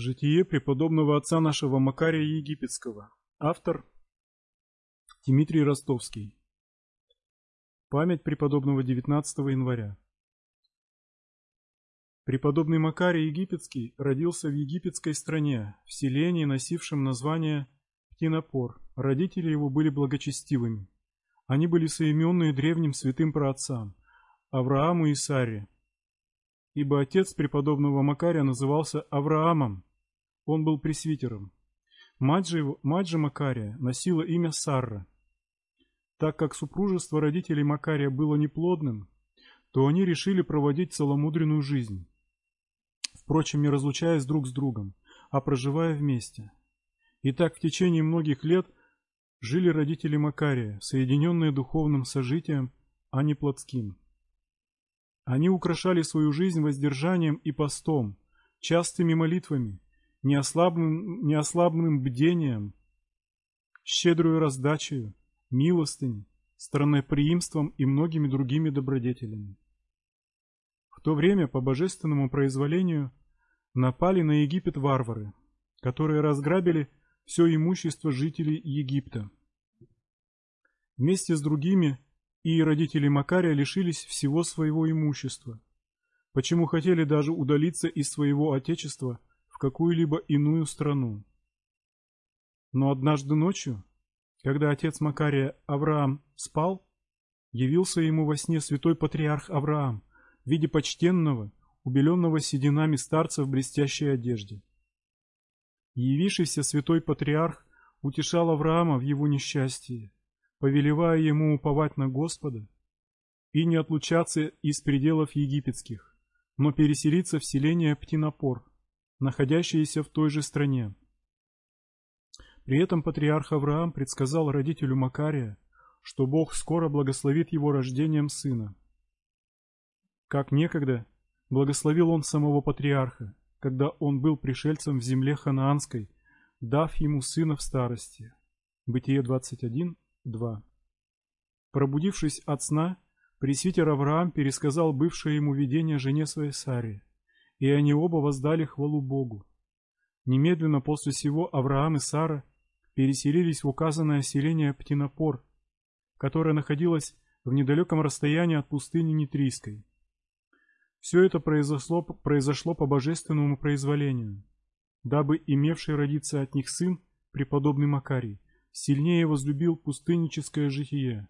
Житие преподобного отца нашего Макария Египетского. Автор Дмитрий Ростовский. Память преподобного 19 января. Преподобный Макарий Египетский родился в египетской стране, в селении, носившем название Птинопор. Родители его были благочестивыми. Они были соименные древним святым праотцам Аврааму и Саре. Ибо отец преподобного Макария назывался Авраамом, он был пресвитером. Мать же, его, мать же Макария носила имя Сарра. Так как супружество родителей Макария было неплодным, то они решили проводить целомудренную жизнь, впрочем, не разлучаясь друг с другом, а проживая вместе. И так в течение многих лет жили родители Макария, соединенные духовным сожитием, а не плотским. Они украшали свою жизнь воздержанием и постом, частыми молитвами, неослабным, неослабным бдением, щедрую раздачею, милостыней, странноприимством и многими другими добродетелями. В то время по божественному произволению напали на Египет варвары, которые разграбили все имущество жителей Египта. Вместе с другими и родители Макария лишились всего своего имущества, почему хотели даже удалиться из своего отечества в какую-либо иную страну. Но однажды ночью, когда отец Макария Авраам спал, явился ему во сне святой патриарх Авраам в виде почтенного, убеленного сединами старца в блестящей одежде. Явившийся святой патриарх утешал Авраама в его несчастье, повелевая ему уповать на Господа и не отлучаться из пределов египетских, но переселиться в селение Птинопор, находящиеся в той же стране. При этом патриарх Авраам предсказал родителю Макария, что Бог скоро благословит его рождением сына. Как некогда благословил он самого патриарха, когда он был пришельцем в земле ханаанской, дав ему сына в старости. Бытие 21, 2. Пробудившись от сна, пресвитер Авраам пересказал бывшее ему видение жене своей Саре и они оба воздали хвалу Богу. Немедленно после сего Авраам и Сара переселились в указанное селение Птинопор, которое находилось в недалеком расстоянии от пустыни Нитрийской. Все это произошло, произошло по божественному произволению, дабы имевший родиться от них сын, преподобный Макарий, сильнее возлюбил пустынническое житие,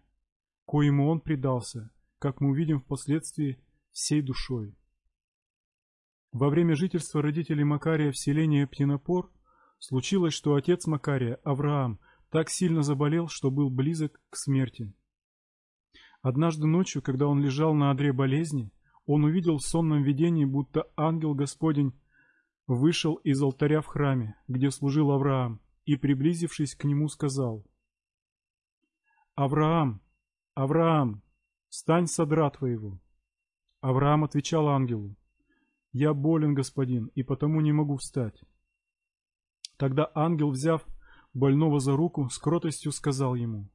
коему он предался, как мы увидим впоследствии, всей душой. Во время жительства родителей Макария в селении Птинопор случилось, что отец Макария, Авраам, так сильно заболел, что был близок к смерти. Однажды ночью, когда он лежал на одре болезни, он увидел в сонном видении, будто ангел Господень вышел из алтаря в храме, где служил Авраам, и, приблизившись к нему, сказал «Авраам, Авраам, стань содра твоего». Авраам отвечал ангелу «Я болен, господин, и потому не могу встать». Тогда ангел, взяв больного за руку, с кротостью сказал ему,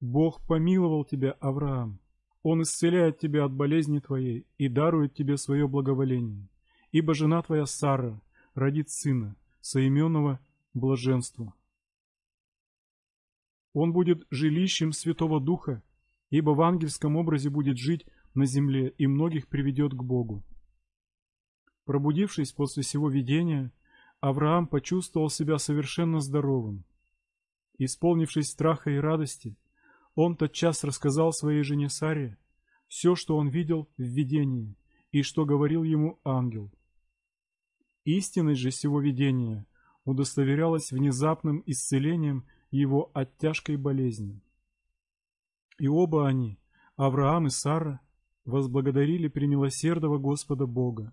«Бог помиловал тебя, Авраам. Он исцеляет тебя от болезни твоей и дарует тебе свое благоволение, ибо жена твоя Сара родит сына, соименного блаженству. Он будет жилищем Святого Духа, ибо в ангельском образе будет жить на земле и многих приведет к Богу. Пробудившись после всего видения, Авраам почувствовал себя совершенно здоровым. Исполнившись страха и радости, он тотчас рассказал своей жене Саре все, что он видел в видении и что говорил ему ангел. Истинность же всего видения удостоверялась внезапным исцелением его от тяжкой болезни. И оба они, Авраам и Сара, возблагодарили премилосердного Господа Бога.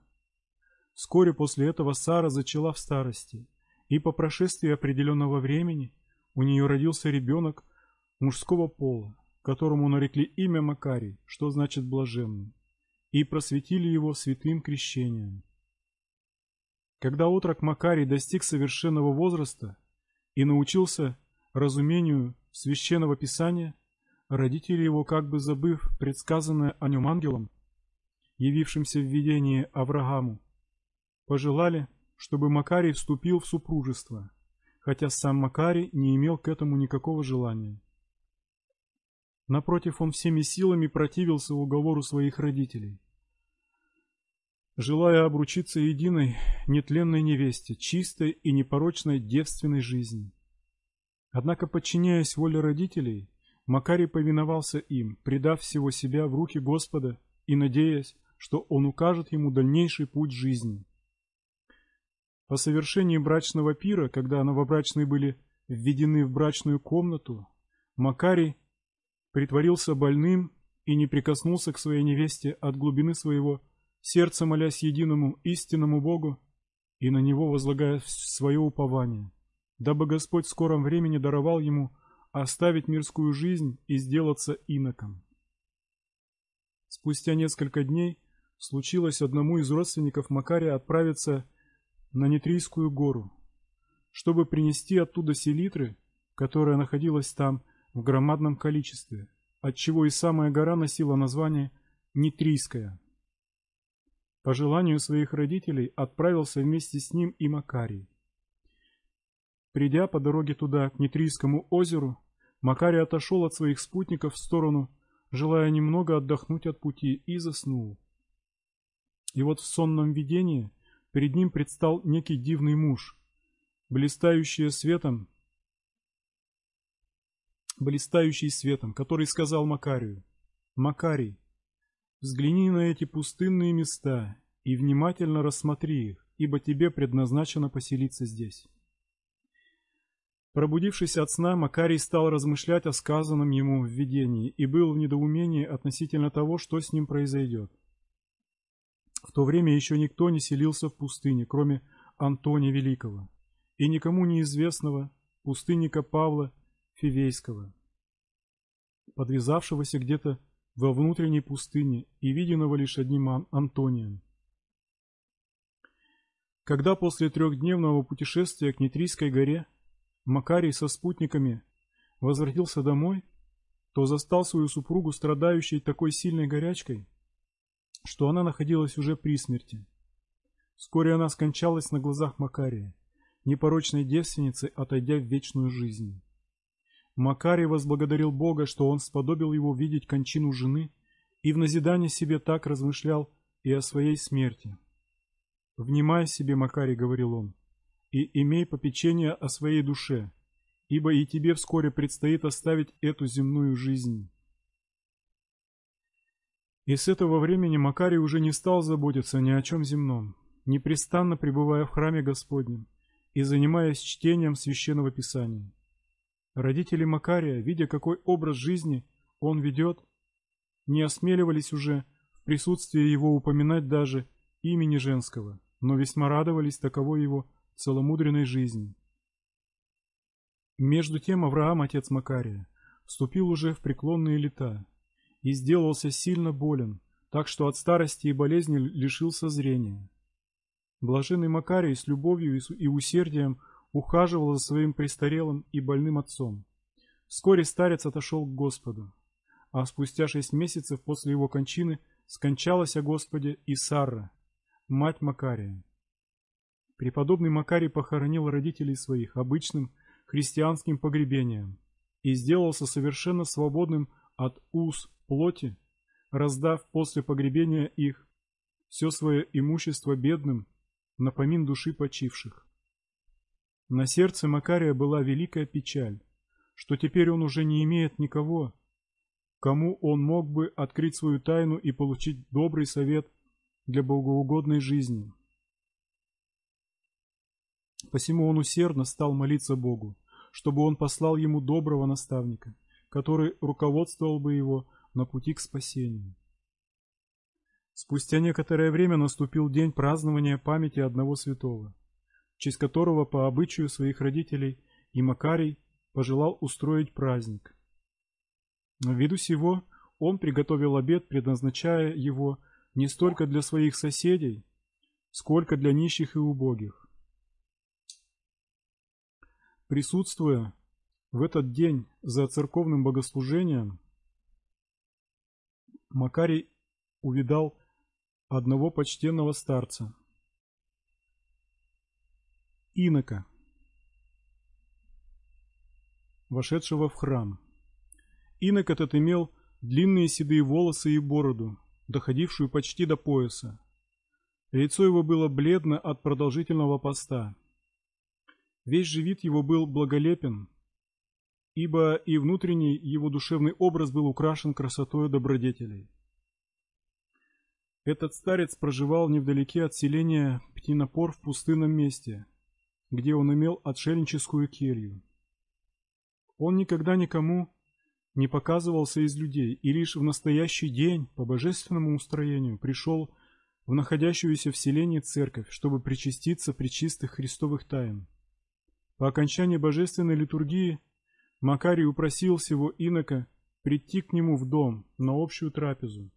Вскоре после этого Сара зачала в старости, и по прошествии определенного времени у нее родился ребенок мужского пола, которому нарекли имя Макарий, что значит блаженный, и просветили его святым крещением. Когда отрок Макарий достиг совершенного возраста и научился разумению священного писания, родители его, как бы забыв предсказанное о нем ангелом, явившимся в видении Аврааму, пожелали, чтобы Макарий вступил в супружество, хотя сам Макарий не имел к этому никакого желания. Напротив, он всеми силами противился уговору своих родителей. Желая обручиться единой, нетленной невесте, чистой и непорочной девственной жизни. Однако, подчиняясь воле родителей, Макарий повиновался им, предав всего себя в руки Господа и надеясь, что он укажет ему дальнейший путь жизни. По совершении брачного пира, когда новобрачные были введены в брачную комнату, Макарий притворился больным и не прикоснулся к своей невесте от глубины своего сердца, молясь единому истинному Богу и на него возлагая свое упование, дабы Господь в скором времени даровал ему оставить мирскую жизнь и сделаться иноком. Спустя несколько дней случилось одному из родственников Макария отправиться на Нитрийскую гору, чтобы принести оттуда селитры, которая находилась там в громадном количестве, отчего и самая гора носила название Нитрийская. По желанию своих родителей отправился вместе с ним и Макарий. Придя по дороге туда, к Нитрийскому озеру, Макарий отошел от своих спутников в сторону, желая немного отдохнуть от пути, и заснул. И вот в сонном видении перед ним предстал некий дивный муж, блистающий светом, блистающий светом, который сказал Макарию, «Макарий, взгляни на эти пустынные места и внимательно рассмотри их, ибо тебе предназначено поселиться здесь». Пробудившись от сна, Макарий стал размышлять о сказанном ему в видении и был в недоумении относительно того, что с ним произойдет. В то время еще никто не селился в пустыне, кроме Антония Великого, и никому неизвестного пустынника Павла Фивейского, подвязавшегося где-то во внутренней пустыне и виденного лишь одним Антонием. Когда после трехдневного путешествия к Нитрийской горе Макарий со спутниками возвратился домой, то застал свою супругу, страдающей такой сильной горячкой, что она находилась уже при смерти. Вскоре она скончалась на глазах Макария, непорочной девственницы, отойдя в вечную жизнь. Макарий возблагодарил Бога, что он сподобил его видеть кончину жены, и в назидание себе так размышлял и о своей смерти. «Внимай себе, Макарий», — говорил он, и имей попечение о своей душе, ибо и тебе вскоре предстоит оставить эту земную жизнь. И с этого времени Макарий уже не стал заботиться ни о чем земном, непрестанно пребывая в храме Господнем и занимаясь чтением Священного Писания. Родители Макария, видя, какой образ жизни он ведет, не осмеливались уже в присутствии его упоминать даже имени женского, но весьма радовались таковой его целомудренной жизни. Между тем Авраам, отец Макария, вступил уже в преклонные лета и сделался сильно болен, так что от старости и болезни лишился зрения. Блаженный Макарий с любовью и усердием ухаживал за своим престарелым и больным отцом. Вскоре старец отошел к Господу, а спустя шесть месяцев после его кончины скончалась о Господе и Сарра, мать Макария. Преподобный Макарий похоронил родителей своих обычным христианским погребением и сделался совершенно свободным от уз плоти, раздав после погребения их все свое имущество бедным на помин души почивших. На сердце Макария была великая печаль, что теперь он уже не имеет никого, кому он мог бы открыть свою тайну и получить добрый совет для богоугодной жизни. Посему он усердно стал молиться Богу, чтобы он послал ему доброго наставника, который руководствовал бы его на пути к спасению. Спустя некоторое время наступил день празднования памяти одного святого, в честь которого по обычаю своих родителей и Макарий пожелал устроить праздник. Ввиду сего он приготовил обед, предназначая его не столько для своих соседей, сколько для нищих и убогих. Присутствуя в этот день за церковным богослужением, Макарий увидал одного почтенного старца, инока, вошедшего в храм. Инок этот имел длинные седые волосы и бороду, доходившую почти до пояса. Лицо его было бледно от продолжительного поста. Весь же вид его был благолепен, ибо и внутренний его душевный образ был украшен красотой добродетелей. Этот старец проживал невдалеке от селения Птинопор в пустынном месте, где он имел отшельническую келью. Он никогда никому не показывался из людей и лишь в настоящий день по божественному устроению пришел в находящуюся в селении церковь, чтобы причаститься причистых христовых тайн. По окончании божественной литургии Макарий упросил всего инока прийти к нему в дом на общую трапезу.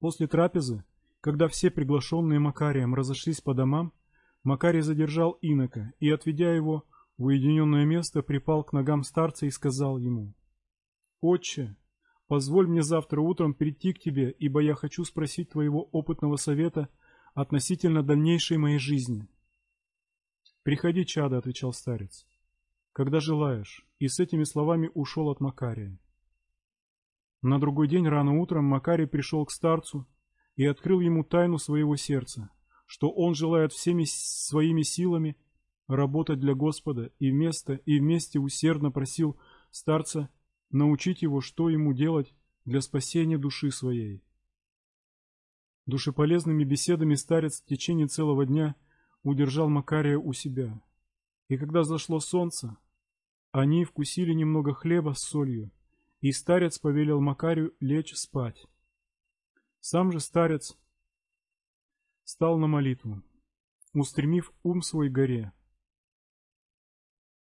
После трапезы, когда все приглашенные Макарием разошлись по домам, Макарий задержал инока и, отведя его в уединенное место, припал к ногам старца и сказал ему, «Отче, позволь мне завтра утром прийти к тебе, ибо я хочу спросить твоего опытного совета относительно дальнейшей моей жизни». «Приходи, чадо», — отвечал старец, — «когда желаешь», и с этими словами ушел от Макария. На другой день рано утром Макарий пришел к старцу и открыл ему тайну своего сердца, что он желает всеми своими силами работать для Господа и вместо и вместе усердно просил старца научить его, что ему делать для спасения души своей. Душеполезными беседами старец в течение целого дня удержал Макария у себя. И когда зашло солнце, они вкусили немного хлеба с солью, и старец повелел Макарию лечь спать. Сам же старец стал на молитву, устремив ум свой горе.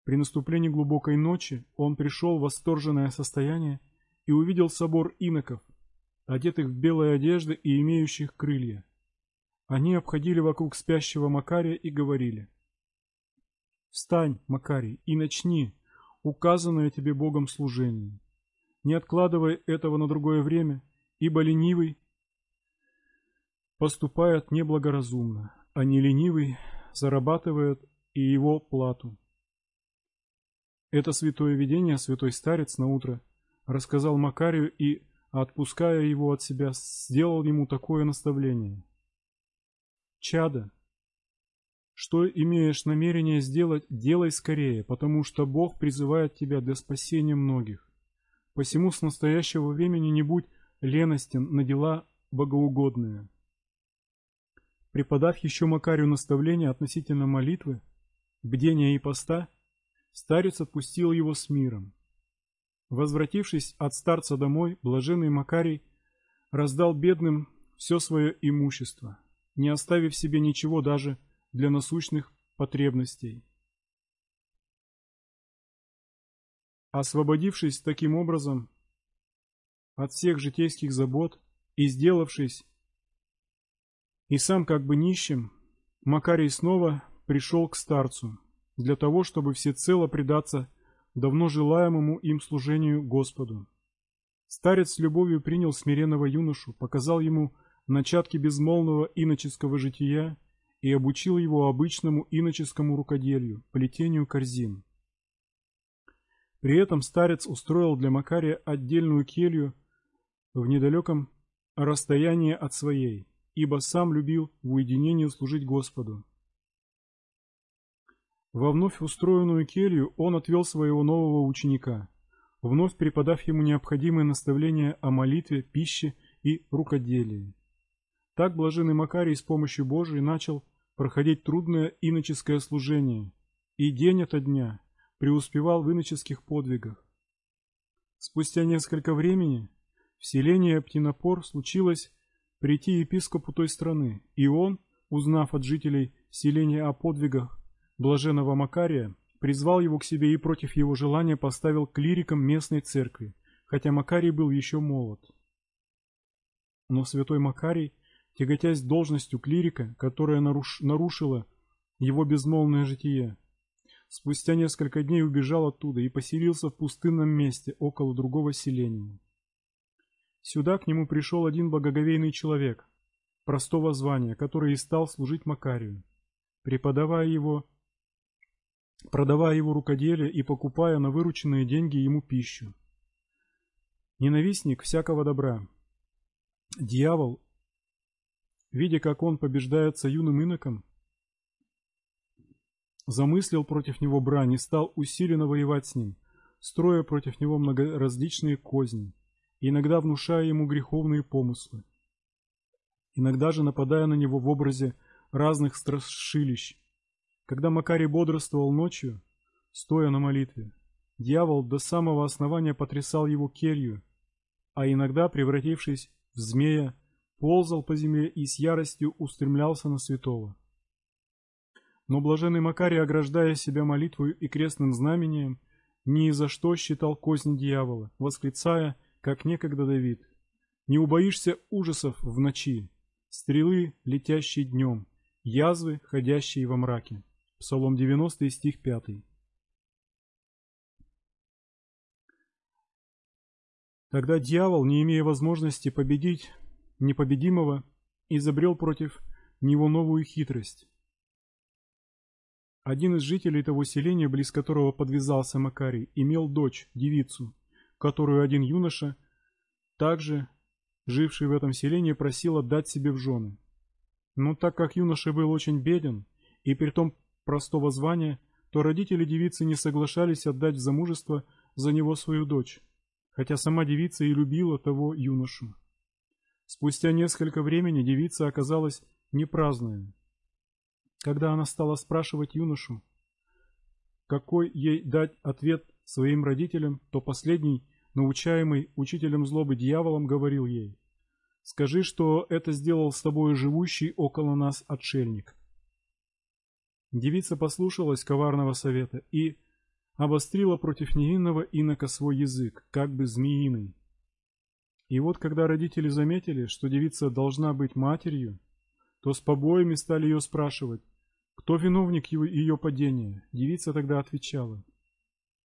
При наступлении глубокой ночи он пришел в восторженное состояние и увидел собор иноков, одетых в белые одежды и имеющих крылья. Они обходили вокруг спящего Макария и говорили, «Встань, Макарий, и начни указанное тебе Богом служение не откладывай этого на другое время, ибо ленивый поступает неблагоразумно, а не ленивый зарабатывает и его плату. Это святое видение святой старец на утро рассказал Макарию и, отпуская его от себя, сделал ему такое наставление. «Чада, что имеешь намерение сделать, делай скорее, потому что Бог призывает тебя для спасения многих. Посему с настоящего времени не будь леностен на дела богоугодные. Преподав еще Макарию наставление относительно молитвы, бдения и поста, старец отпустил его с миром. Возвратившись от старца домой, блаженный Макарий раздал бедным все свое имущество, не оставив себе ничего даже для насущных потребностей. Освободившись таким образом от всех житейских забот и сделавшись и сам как бы нищим, Макарий снова пришел к старцу для того, чтобы всецело предаться давно желаемому им служению Господу. Старец с любовью принял смиренного юношу, показал ему начатки безмолвного иноческого жития и обучил его обычному иноческому рукоделию, плетению корзин. При этом старец устроил для Макария отдельную келью в недалеком расстоянии от своей, ибо сам любил в уединении служить Господу. Во вновь устроенную келью он отвел своего нового ученика, вновь преподав ему необходимые наставления о молитве, пище и рукоделии. Так блаженный Макарий с помощью Божией начал проходить трудное иноческое служение, и день ото дня преуспевал в иноческих подвигах. Спустя несколько времени в селение Птинопор случилось прийти епископу той страны, и он, узнав от жителей селения о подвигах блаженного Макария, призвал его к себе и против его желания поставил клириком местной церкви, хотя Макарий был еще молод. Но святой Макарий, тяготясь должностью клирика, которая наруш... нарушила его безмолвное житие, Спустя несколько дней убежал оттуда и поселился в пустынном месте около другого селения. Сюда к нему пришел один благоговейный человек, простого звания, который и стал служить Макарию, преподавая его продавая его рукоделие и покупая на вырученные деньги ему пищу. Ненавистник всякого добра. Дьявол, видя, как он побеждается юным иноком, замыслил против него брань и стал усиленно воевать с ним, строя против него многоразличные козни, иногда внушая ему греховные помыслы, иногда же нападая на него в образе разных страшилищ. Когда Макарий бодрствовал ночью, стоя на молитве, дьявол до самого основания потрясал его келью, а иногда, превратившись в змея, ползал по земле и с яростью устремлялся на святого. Но блаженный Макарий, ограждая себя молитвою и крестным знамением, ни за что считал козни дьявола, восклицая, как некогда Давид, «Не убоишься ужасов в ночи, стрелы, летящие днем, язвы, ходящие во мраке». Псалом 90 стих 5. Тогда дьявол, не имея возможности победить непобедимого, изобрел против него новую хитрость. Один из жителей того селения, близ которого подвязался Макарий, имел дочь, девицу, которую один юноша, также живший в этом селении, просил отдать себе в жены. Но так как юноша был очень беден, и при том простого звания, то родители девицы не соглашались отдать замужество за него свою дочь, хотя сама девица и любила того юношу. Спустя несколько времени девица оказалась непраздная, когда она стала спрашивать юношу, какой ей дать ответ своим родителям, то последний, научаемый учителем злобы дьяволом, говорил ей, «Скажи, что это сделал с тобой живущий около нас отшельник». Девица послушалась коварного совета и обострила против невинного инока свой язык, как бы змеиный. И вот когда родители заметили, что девица должна быть матерью, то с побоями стали ее спрашивать, кто виновник ее падения? Девица тогда отвечала.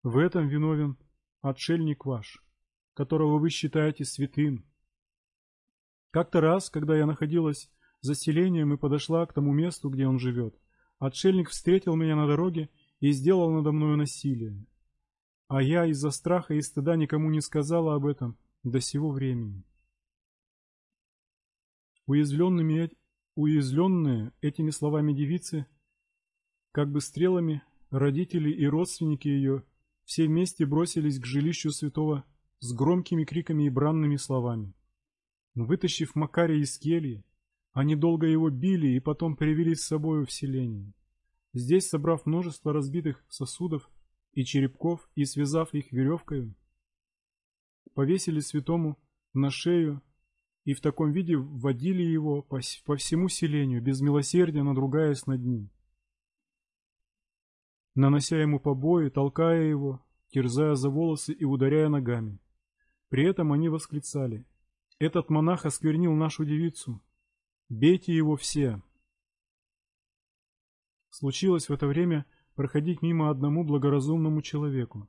В этом виновен отшельник ваш, которого вы считаете святым. Как-то раз, когда я находилась за селением и подошла к тому месту, где он живет, отшельник встретил меня на дороге и сделал надо мною насилие. А я из-за страха и стыда никому не сказала об этом до сего времени. Уязвленными, уязвленные этими словами девицы как бы стрелами, родители и родственники ее все вместе бросились к жилищу святого с громкими криками и бранными словами. Вытащив Макария из кельи, они долго его били и потом привели с собою в селение. Здесь, собрав множество разбитых сосудов и черепков и связав их веревкой, повесили святому на шею и в таком виде вводили его по, по всему селению, без милосердия надругаясь над ним нанося ему побои, толкая его, терзая за волосы и ударяя ногами. При этом они восклицали «Этот монах осквернил нашу девицу! Бейте его все!» Случилось в это время проходить мимо одному благоразумному человеку.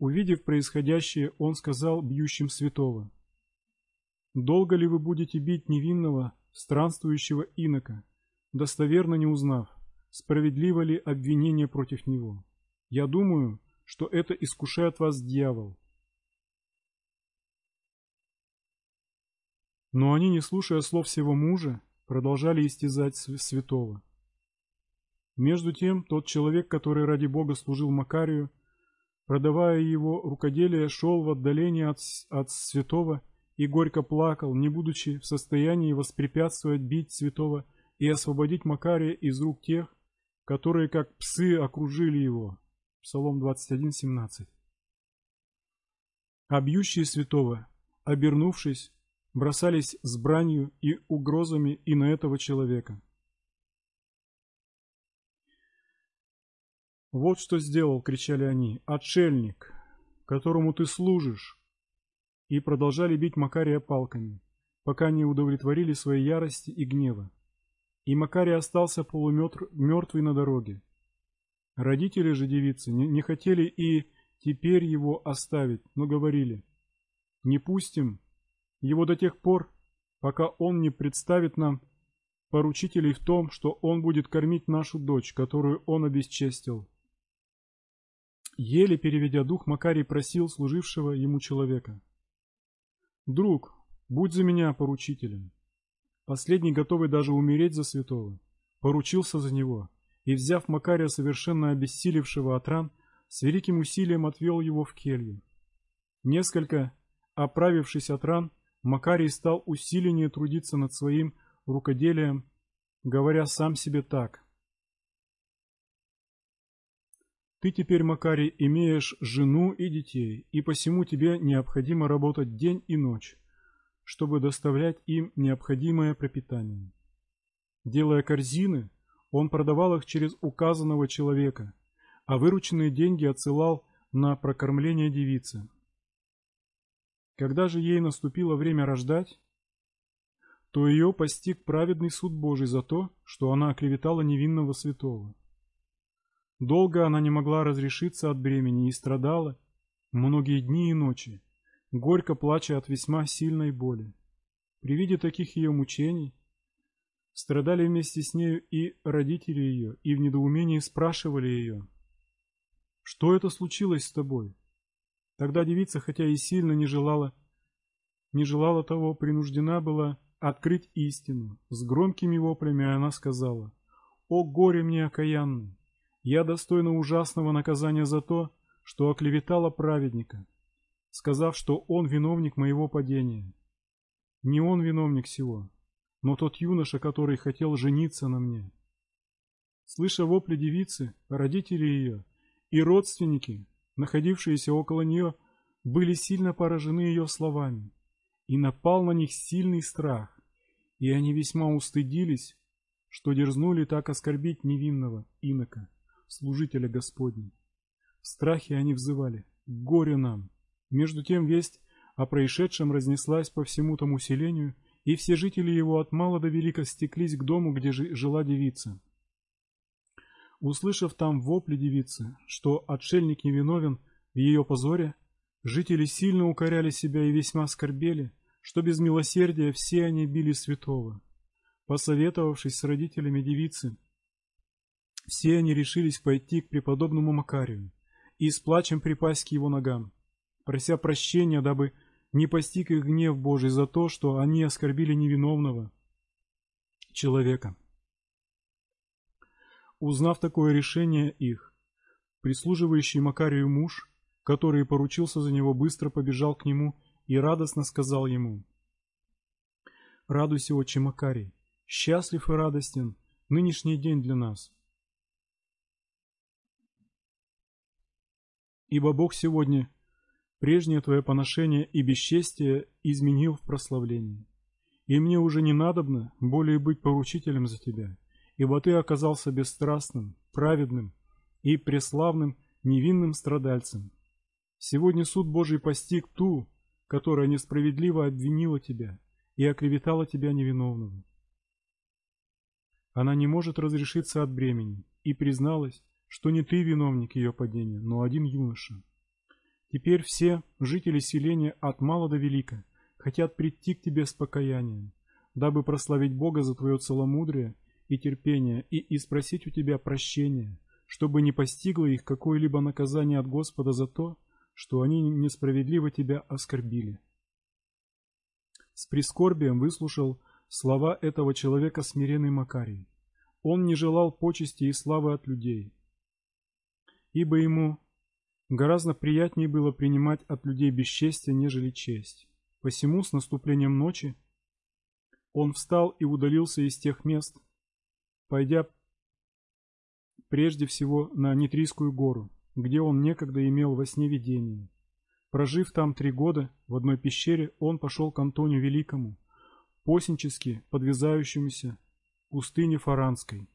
Увидев происходящее, он сказал бьющим святого «Долго ли вы будете бить невинного, странствующего инока, достоверно не узнав? справедливо ли обвинение против него. Я думаю, что это искушает вас дьявол. Но они, не слушая слов всего мужа, продолжали истязать святого. Между тем, тот человек, который ради Бога служил Макарию, продавая его рукоделие, шел в отдаление от, от святого и горько плакал, не будучи в состоянии воспрепятствовать бить святого и освободить Макария из рук тех, которые как псы окружили его. Псалом 21:17. А бьющие святого, обернувшись, бросались с бранью и угрозами и на этого человека. «Вот что сделал!» — кричали они. «Отшельник, которому ты служишь!» И продолжали бить Макария палками, пока не удовлетворили своей ярости и гнева и Макарий остался полумертвый на дороге. Родители же девицы не, не хотели и теперь его оставить, но говорили, не пустим его до тех пор, пока он не представит нам поручителей в том, что он будет кормить нашу дочь, которую он обесчестил. Еле переведя дух, Макарий просил служившего ему человека. «Друг, будь за меня поручителем». Последний, готовый даже умереть за святого, поручился за него и, взяв Макария, совершенно обессилевшего от ран, с великим усилием отвел его в келью. Несколько, оправившись от ран, Макарий стал усиленнее трудиться над своим рукоделием, говоря сам себе так. «Ты теперь, Макарий, имеешь жену и детей, и посему тебе необходимо работать день и ночь, чтобы доставлять им необходимое пропитание. Делая корзины, он продавал их через указанного человека, а вырученные деньги отсылал на прокормление девицы. Когда же ей наступило время рождать, то ее постиг праведный суд Божий за то, что она оклеветала невинного святого. Долго она не могла разрешиться от бремени и страдала многие дни и ночи, горько плача от весьма сильной боли. При виде таких ее мучений страдали вместе с нею и родители ее, и в недоумении спрашивали ее, «Что это случилось с тобой?» Тогда девица, хотя и сильно не желала, не желала того, принуждена была открыть истину. С громкими воплями она сказала, «О горе мне окаянный! Я достойна ужасного наказания за то, что оклеветала праведника, сказав, что он виновник моего падения. Не он виновник всего, но тот юноша, который хотел жениться на мне. Слыша вопли девицы, родители ее и родственники, находившиеся около нее, были сильно поражены ее словами, и напал на них сильный страх, и они весьма устыдились, что дерзнули так оскорбить невинного инока служителя Господня. В страхе они взывали «Горе нам!». Между тем весть о происшедшем разнеслась по всему тому селению, и все жители его от мала до велика стеклись к дому, где жила девица. Услышав там вопли девицы, что отшельник невиновен в ее позоре, жители сильно укоряли себя и весьма скорбели, что без милосердия все они били святого. Посоветовавшись с родителями девицы, все они решились пойти к преподобному Макарию и с плачем припасть к его ногам, прося прощения, дабы не постиг их гнев Божий за то, что они оскорбили невиновного человека. Узнав такое решение их, прислуживающий Макарию муж, который поручился за него, быстро побежал к нему и радостно сказал ему, «Радуйся, отче Макарий, счастлив и радостен нынешний день для нас, Ибо Бог сегодня прежнее твое поношение и бесчестие изменил в прославление. И мне уже не надобно более быть поручителем за тебя, ибо ты оказался бесстрастным, праведным и преславным невинным страдальцем. Сегодня суд Божий постиг ту, которая несправедливо обвинила тебя и оклеветала тебя невиновного. Она не может разрешиться от бремени и призналась, что не ты виновник ее падения, но один юноша. Теперь все жители селения от мала до велика хотят прийти к тебе с покаянием, дабы прославить Бога за твое целомудрие и терпение и испросить у тебя прощения, чтобы не постигло их какое-либо наказание от Господа за то, что они несправедливо тебя оскорбили. С прискорбием выслушал слова этого человека смиренный Макарий. Он не желал почести и славы от людей, ибо ему гораздо приятнее было принимать от людей бесчестие, нежели честь. Посему с наступлением ночи он встал и удалился из тех мест, пойдя прежде всего на Нитрийскую гору, где он некогда имел во сне видение. Прожив там три года, в одной пещере он пошел к Антонию Великому, посенчески подвязающемуся пустыне Фаранской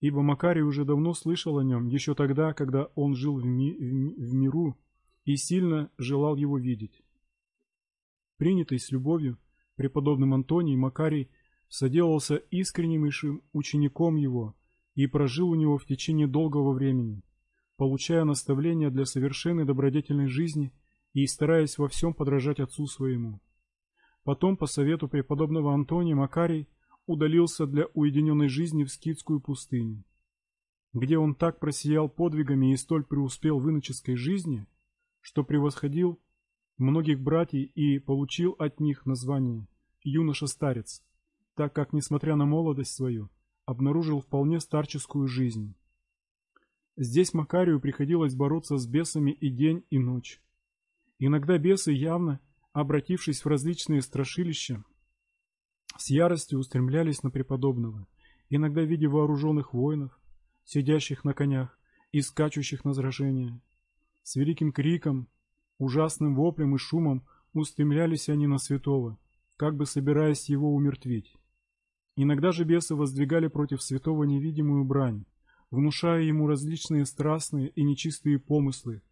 ибо Макарий уже давно слышал о нем, еще тогда, когда он жил в, ми в миру и сильно желал его видеть. Принятый с любовью преподобным Антоний, Макарий соделался искреннейшим учеником его и прожил у него в течение долгого времени, получая наставления для совершенной добродетельной жизни и стараясь во всем подражать отцу своему. Потом, по совету преподобного Антония, Макарий удалился для уединенной жизни в скитскую пустыню. где он так просиял подвигами и столь преуспел в иноческой жизни, что превосходил многих братьев и получил от них название «юноша-старец», так как, несмотря на молодость свою, обнаружил вполне старческую жизнь. Здесь Макарию приходилось бороться с бесами и день, и ночь. Иногда бесы, явно обратившись в различные страшилища, с яростью устремлялись на преподобного, иногда в виде вооруженных воинов, сидящих на конях и скачущих на сражение. С великим криком, ужасным воплем и шумом устремлялись они на святого, как бы собираясь его умертвить. Иногда же бесы воздвигали против святого невидимую брань, внушая ему различные страстные и нечистые помыслы,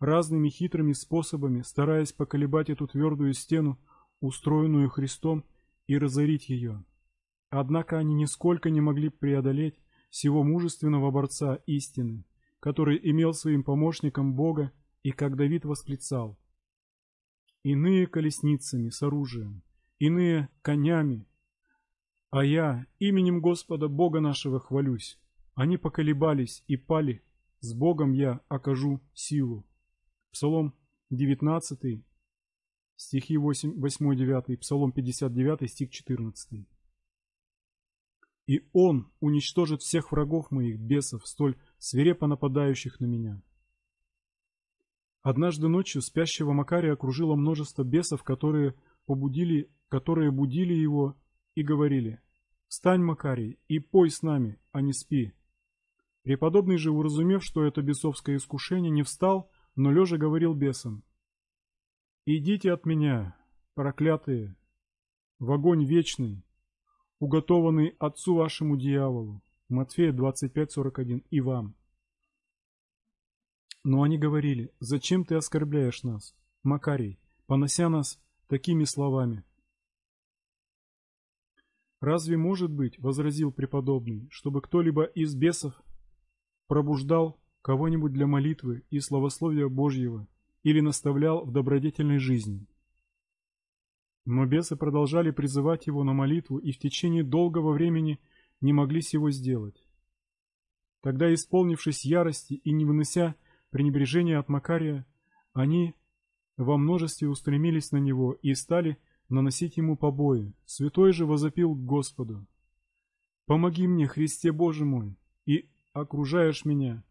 разными хитрыми способами стараясь поколебать эту твердую стену, устроенную Христом, и разорить ее. Однако они нисколько не могли преодолеть всего мужественного борца истины, который имел своим помощником Бога и, как Давид восклицал, «Иные колесницами с оружием, иные конями, а я именем Господа Бога нашего хвалюсь. Они поколебались и пали, с Богом я окажу силу». Псалом 19, стихи 8-9, Псалом 59, стих 14. «И Он уничтожит всех врагов моих, бесов, столь свирепо нападающих на меня». Однажды ночью спящего Макария окружило множество бесов, которые, побудили, которые будили его и говорили «Встань, Макарий, и пой с нами, а не спи». Преподобный же, уразумев, что это бесовское искушение, не встал, но лежа говорил бесам «Идите от меня, проклятые, в огонь вечный, уготованный отцу вашему дьяволу». Матфея 25:41 и вам. Но они говорили, зачем ты оскорбляешь нас, Макарий, понося нас такими словами? Разве может быть, возразил преподобный, чтобы кто-либо из бесов пробуждал кого-нибудь для молитвы и славословия Божьего или наставлял в добродетельной жизни? Но бесы продолжали призывать его на молитву и в течение долгого времени не могли сего сделать. Тогда, исполнившись ярости и не вынося пренебрежения от Макария, они во множестве устремились на него и стали наносить ему побои. Святой же возопил к Господу. «Помоги мне, Христе Боже мой, и окружаешь меня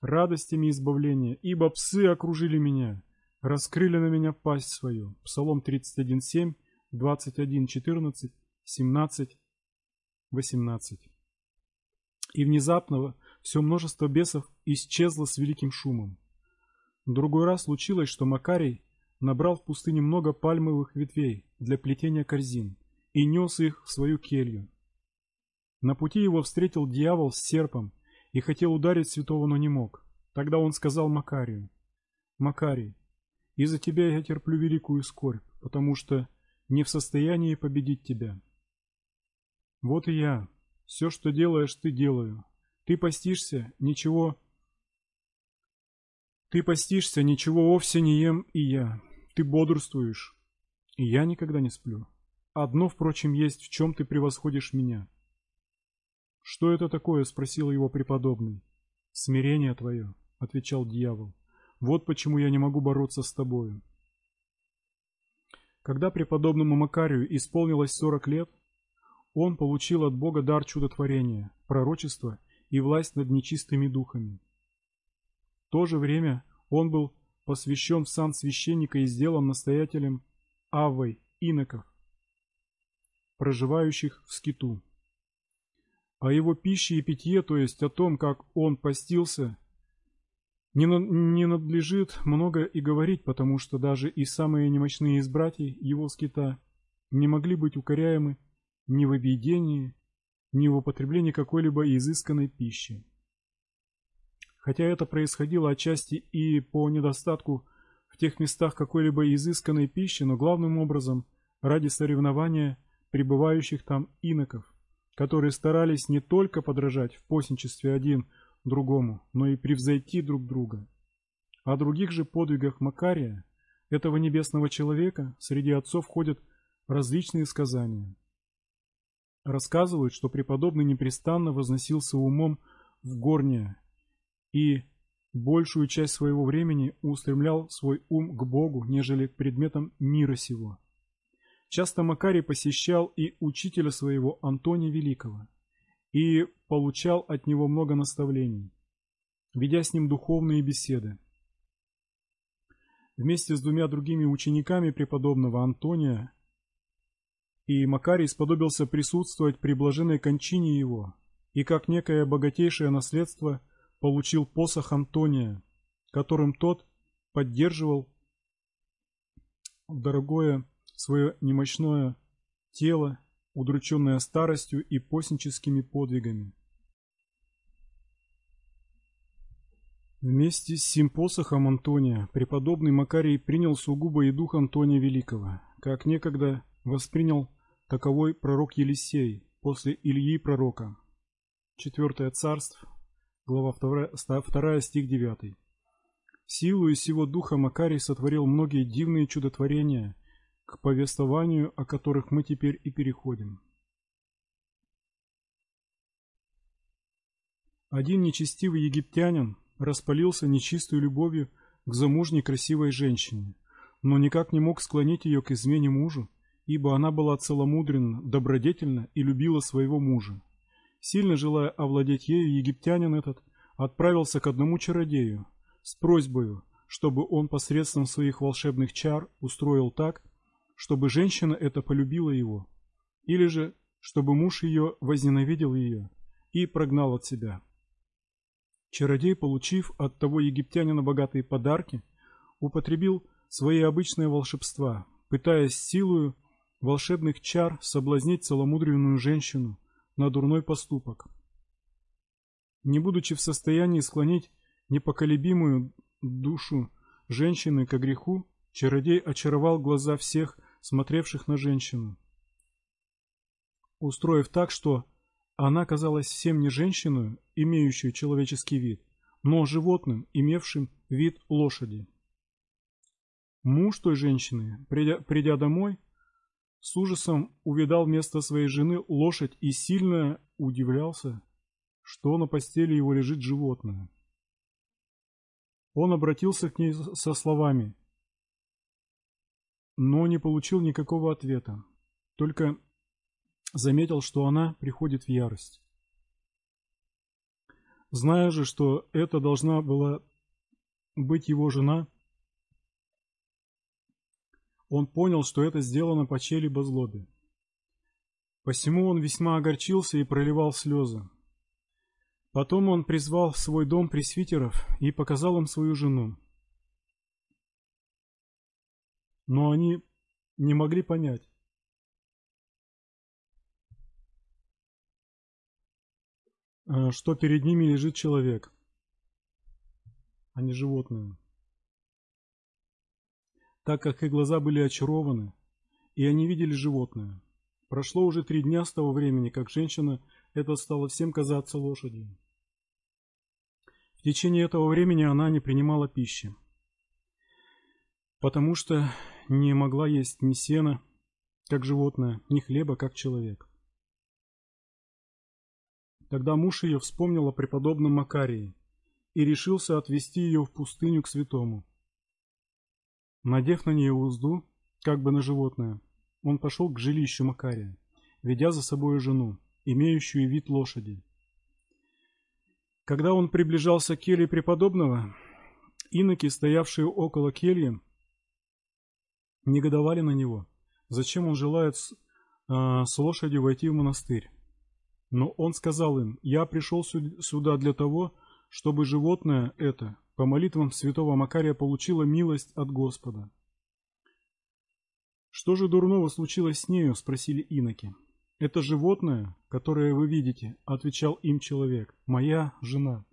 радостями избавления, ибо псы окружили меня, раскрыли на меня пасть свою». Псалом 31.7, 21.14, 17, 18. И внезапно все множество бесов исчезло с великим шумом. Другой раз случилось, что Макарий набрал в пустыне много пальмовых ветвей для плетения корзин и нес их в свою келью. На пути его встретил дьявол с серпом и хотел ударить святого, но не мог. Тогда он сказал Макарию, «Макарий, из-за тебя я терплю великую скорбь, потому что не в состоянии победить тебя. Вот и я, все, что делаешь, ты делаю. Ты постишься, ничего... Ты постишься, ничего вовсе не ем и я. Ты бодрствуешь, и я никогда не сплю. Одно, впрочем, есть, в чем ты превосходишь меня. «Что это такое?» — спросил его преподобный. «Смирение твое», — отвечал дьявол. «Вот почему я не могу бороться с тобою». Когда преподобному Макарию исполнилось сорок лет, он получил от Бога дар чудотворения, пророчества и власть над нечистыми духами. В то же время он был посвящен в сан священника и сделан настоятелем Аввой иноков, проживающих в скиту. О его пище и питье, то есть о том, как он постился, не, на, не надлежит много и говорить, потому что даже и самые немощные из братьев его скита не могли быть укоряемы ни в объедении, ни в употреблении какой-либо изысканной пищи. Хотя это происходило отчасти и по недостатку в тех местах какой-либо изысканной пищи, но главным образом ради соревнования пребывающих там иноков, которые старались не только подражать в постничестве один другому, но и превзойти друг друга. О других же подвигах Макария, этого небесного человека, среди отцов ходят различные сказания. Рассказывают, что преподобный непрестанно возносился умом в горнее и большую часть своего времени устремлял свой ум к Богу, нежели к предметам мира сего. Часто Макарий посещал и учителя своего Антония Великого и получал от него много наставлений, ведя с ним духовные беседы. Вместе с двумя другими учениками преподобного Антония и Макарий сподобился присутствовать при блаженной кончине его, и как некое богатейшее наследство получил посох Антония, которым тот поддерживал дорогое свое немощное тело, удрученное старостью и постническими подвигами. Вместе с сим посохом Антония преподобный Макарий принял сугубо и дух Антония Великого, как некогда воспринял таковой пророк Елисей после Ильи пророка. Четвертое царство, глава 2, 2 стих 9. Силу из сего духа Макарий сотворил многие дивные чудотворения, к повествованию, о которых мы теперь и переходим. Один нечестивый египтянин распалился нечистой любовью к замужней красивой женщине, но никак не мог склонить ее к измене мужу, ибо она была целомудренна, добродетельна и любила своего мужа. Сильно желая овладеть ею, египтянин этот отправился к одному чародею с просьбой, чтобы он посредством своих волшебных чар устроил так, чтобы женщина эта полюбила его, или же чтобы муж ее возненавидел ее и прогнал от себя. Чародей, получив от того египтянина богатые подарки, употребил свои обычные волшебства, пытаясь силою волшебных чар соблазнить целомудренную женщину на дурной поступок. Не будучи в состоянии склонить непоколебимую душу женщины к греху, чародей очаровал глаза всех, смотревших на женщину, устроив так, что она казалась всем не женщиной, имеющей человеческий вид, но животным, имевшим вид лошади. Муж той женщины, придя, придя домой, с ужасом увидал вместо своей жены лошадь и сильно удивлялся, что на постели его лежит животное. Он обратился к ней со словами, но не получил никакого ответа, только заметил, что она приходит в ярость. Зная же, что это должна была быть его жена, он понял, что это сделано по чьей-либо злобе. Посему он весьма огорчился и проливал слезы. Потом он призвал в свой дом пресвитеров и показал им свою жену. Но они не могли понять, Э, что перед ними лежит человек, а не животное. Так как их глаза были очарованы, и они видели животное. Прошло уже три дня с того времени, как женщина это стала всем казаться лошадью. В течение этого времени она не принимала пищи, потому что не могла есть ни сена, как животное, ни хлеба, как человек. Тогда муж ее вспомнил о преподобном Макарии и решился отвести ее в пустыню к святому. Надев на нее узду, как бы на животное, он пошел к жилищу Макария, ведя за собой жену, имеющую вид лошади. Когда он приближался к келье преподобного, иноки, стоявшие около кельи, негодовали на него, зачем он желает с, э, с лошадью войти в монастырь. Но он сказал им, «Я пришел сюда для того, чтобы животное это, по молитвам святого Макария, получило милость от Господа». «Что же дурного случилось с нею?» – спросили иноки. «Это животное, которое вы видите», – отвечал им человек, – «моя жена».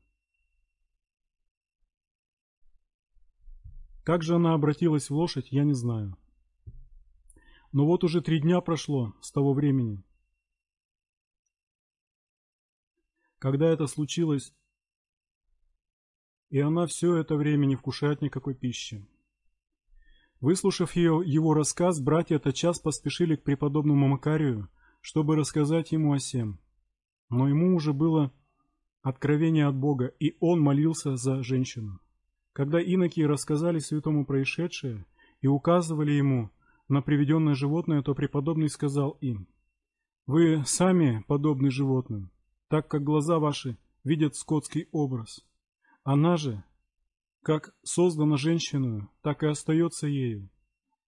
Как же она обратилась в лошадь, я не знаю. Но вот уже три дня прошло с того времени, когда это случилось, и она все это время не вкушает никакой пищи. Выслушав ее, его рассказ, братья тотчас поспешили к преподобному Макарию, чтобы рассказать ему о сем. Но ему уже было откровение от Бога, и он молился за женщину. Когда иноки рассказали святому происшедшее и указывали ему на приведенное животное, то преподобный сказал им, «Вы сами подобны животным, так как глаза ваши видят скотский образ. Она же, как создана женщиной, так и остается ею,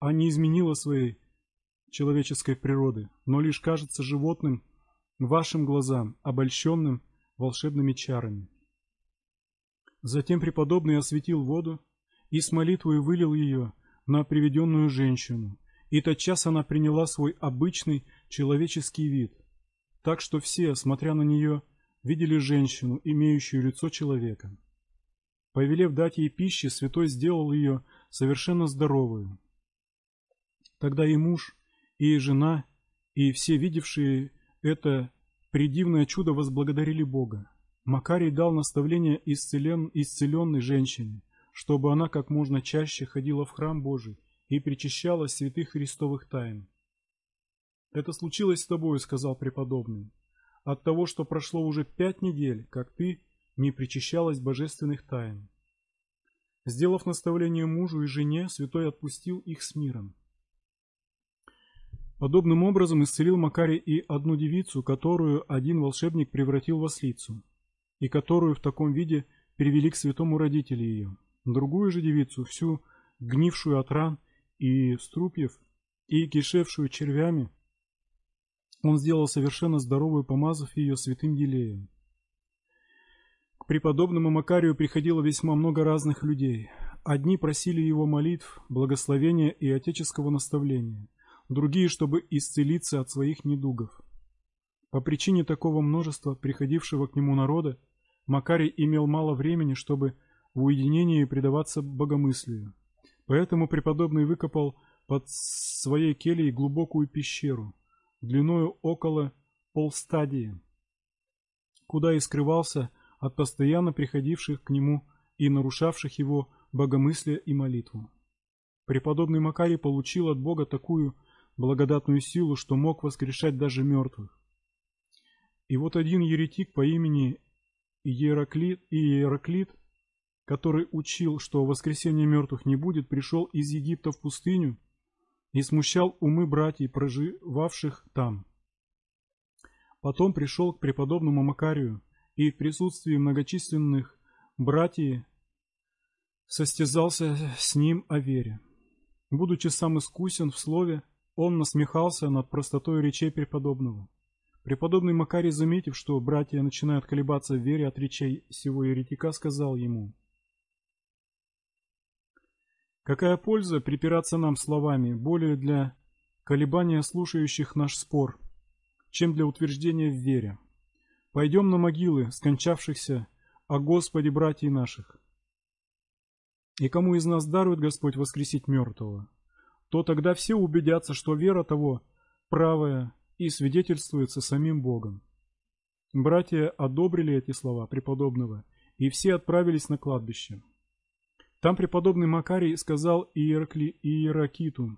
а не изменила своей человеческой природы, но лишь кажется животным вашим глазам, обольщенным волшебными чарами. Затем преподобный осветил воду и с молитвой вылил ее на приведенную женщину, и тотчас она приняла свой обычный человеческий вид, так что все, смотря на нее, видели женщину, имеющую лицо человека. Повелев дать ей пищи, святой сделал ее совершенно здоровую. Тогда и муж, и жена, и все видевшие это придивное чудо возблагодарили Бога. Макарий дал наставление исцелен, исцеленной женщине, чтобы она как можно чаще ходила в храм Божий и причащалась святых христовых тайн. «Это случилось с тобою», — сказал преподобный, — «от того, что прошло уже пять недель, как ты не причащалась божественных тайн». Сделав наставление мужу и жене, святой отпустил их с миром. Подобным образом исцелил Макарий и одну девицу, которую один волшебник превратил в ослицу, и которую в таком виде перевели к святому родители ее. Другую же девицу, всю гнившую от ран и струпьев, и кишевшую червями, он сделал совершенно здоровую, помазав ее святым елеем. К преподобному Макарию приходило весьма много разных людей. Одни просили его молитв, благословения и отеческого наставления – другие, чтобы исцелиться от своих недугов. По причине такого множества приходившего к нему народа, Макарий имел мало времени, чтобы в уединении предаваться богомыслию. Поэтому преподобный выкопал под своей кельей глубокую пещеру, длиною около полстадии, куда и скрывался от постоянно приходивших к нему и нарушавших его богомыслие и молитву. Преподобный Макарий получил от Бога такую благодатную силу, что мог воскрешать даже мертвых. И вот один еретик по имени Иераклит, Иераклит, который учил, что воскресения мертвых не будет, пришел из Египта в пустыню и смущал умы братьев, проживавших там. Потом пришел к преподобному Макарию и в присутствии многочисленных братьев состязался с ним о вере. Будучи сам искусен в слове, он насмехался над простотой речей преподобного. Преподобный Макарий, заметив, что братья начинают колебаться в вере от речей сего еретика, сказал ему, «Какая польза припираться нам словами, более для колебания слушающих наш спор, чем для утверждения в вере? Пойдем на могилы скончавшихся о Господе братьев наших. И кому из нас дарует Господь воскресить мертвого?» то тогда все убедятся, что вера того правая и свидетельствуется самим Богом. Братья одобрили эти слова преподобного, и все отправились на кладбище. Там преподобный Макарий сказал Иеркли Иеракиту,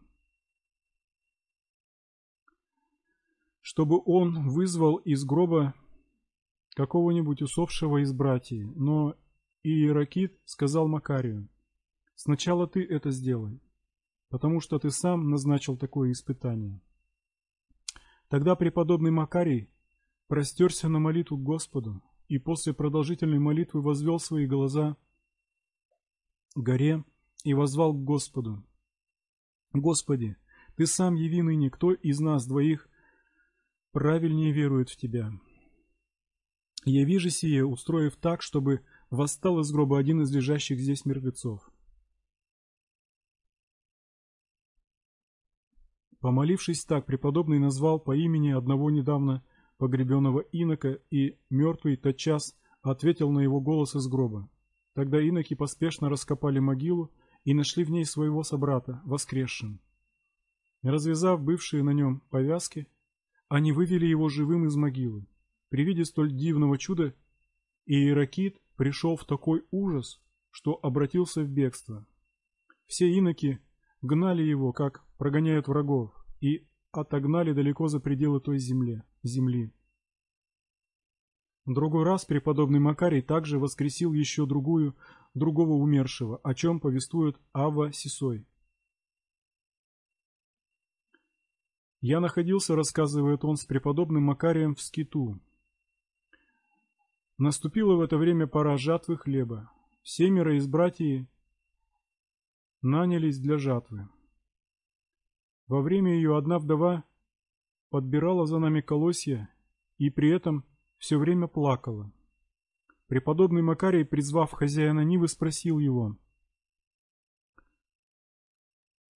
чтобы он вызвал из гроба какого-нибудь усопшего из братьев, но Иеракит сказал Макарию, «Сначала ты это сделай» потому что ты сам назначил такое испытание. Тогда преподобный Макарий простерся на молитву к Господу и после продолжительной молитвы возвел свои глаза горе и возвал к Господу. «Господи, Ты сам яви ныне, кто из нас двоих правильнее верует в Тебя. Яви же сие, устроив так, чтобы восстал из гроба один из лежащих здесь мертвецов. Помолившись так, преподобный назвал по имени одного недавно погребенного инока, и мертвый тотчас ответил на его голос из гроба. Тогда иноки поспешно раскопали могилу и нашли в ней своего собрата, воскресшим. Развязав бывшие на нем повязки, они вывели его живым из могилы. При виде столь дивного чуда Иеракит пришел в такой ужас, что обратился в бегство. Все иноки гнали его, как прогоняют врагов, и отогнали далеко за пределы той земли. земли. Другой раз преподобный Макарий также воскресил еще другую, другого умершего, о чем повествует Ава Сисой. Я находился, рассказывает он, с преподобным Макарием в скиту. Наступила в это время пора жатвы хлеба. Семеро из братьев нанялись для жатвы. Во время ее одна вдова подбирала за нами колосья и при этом все время плакала. Преподобный Макарий, призвав хозяина Нивы, спросил его,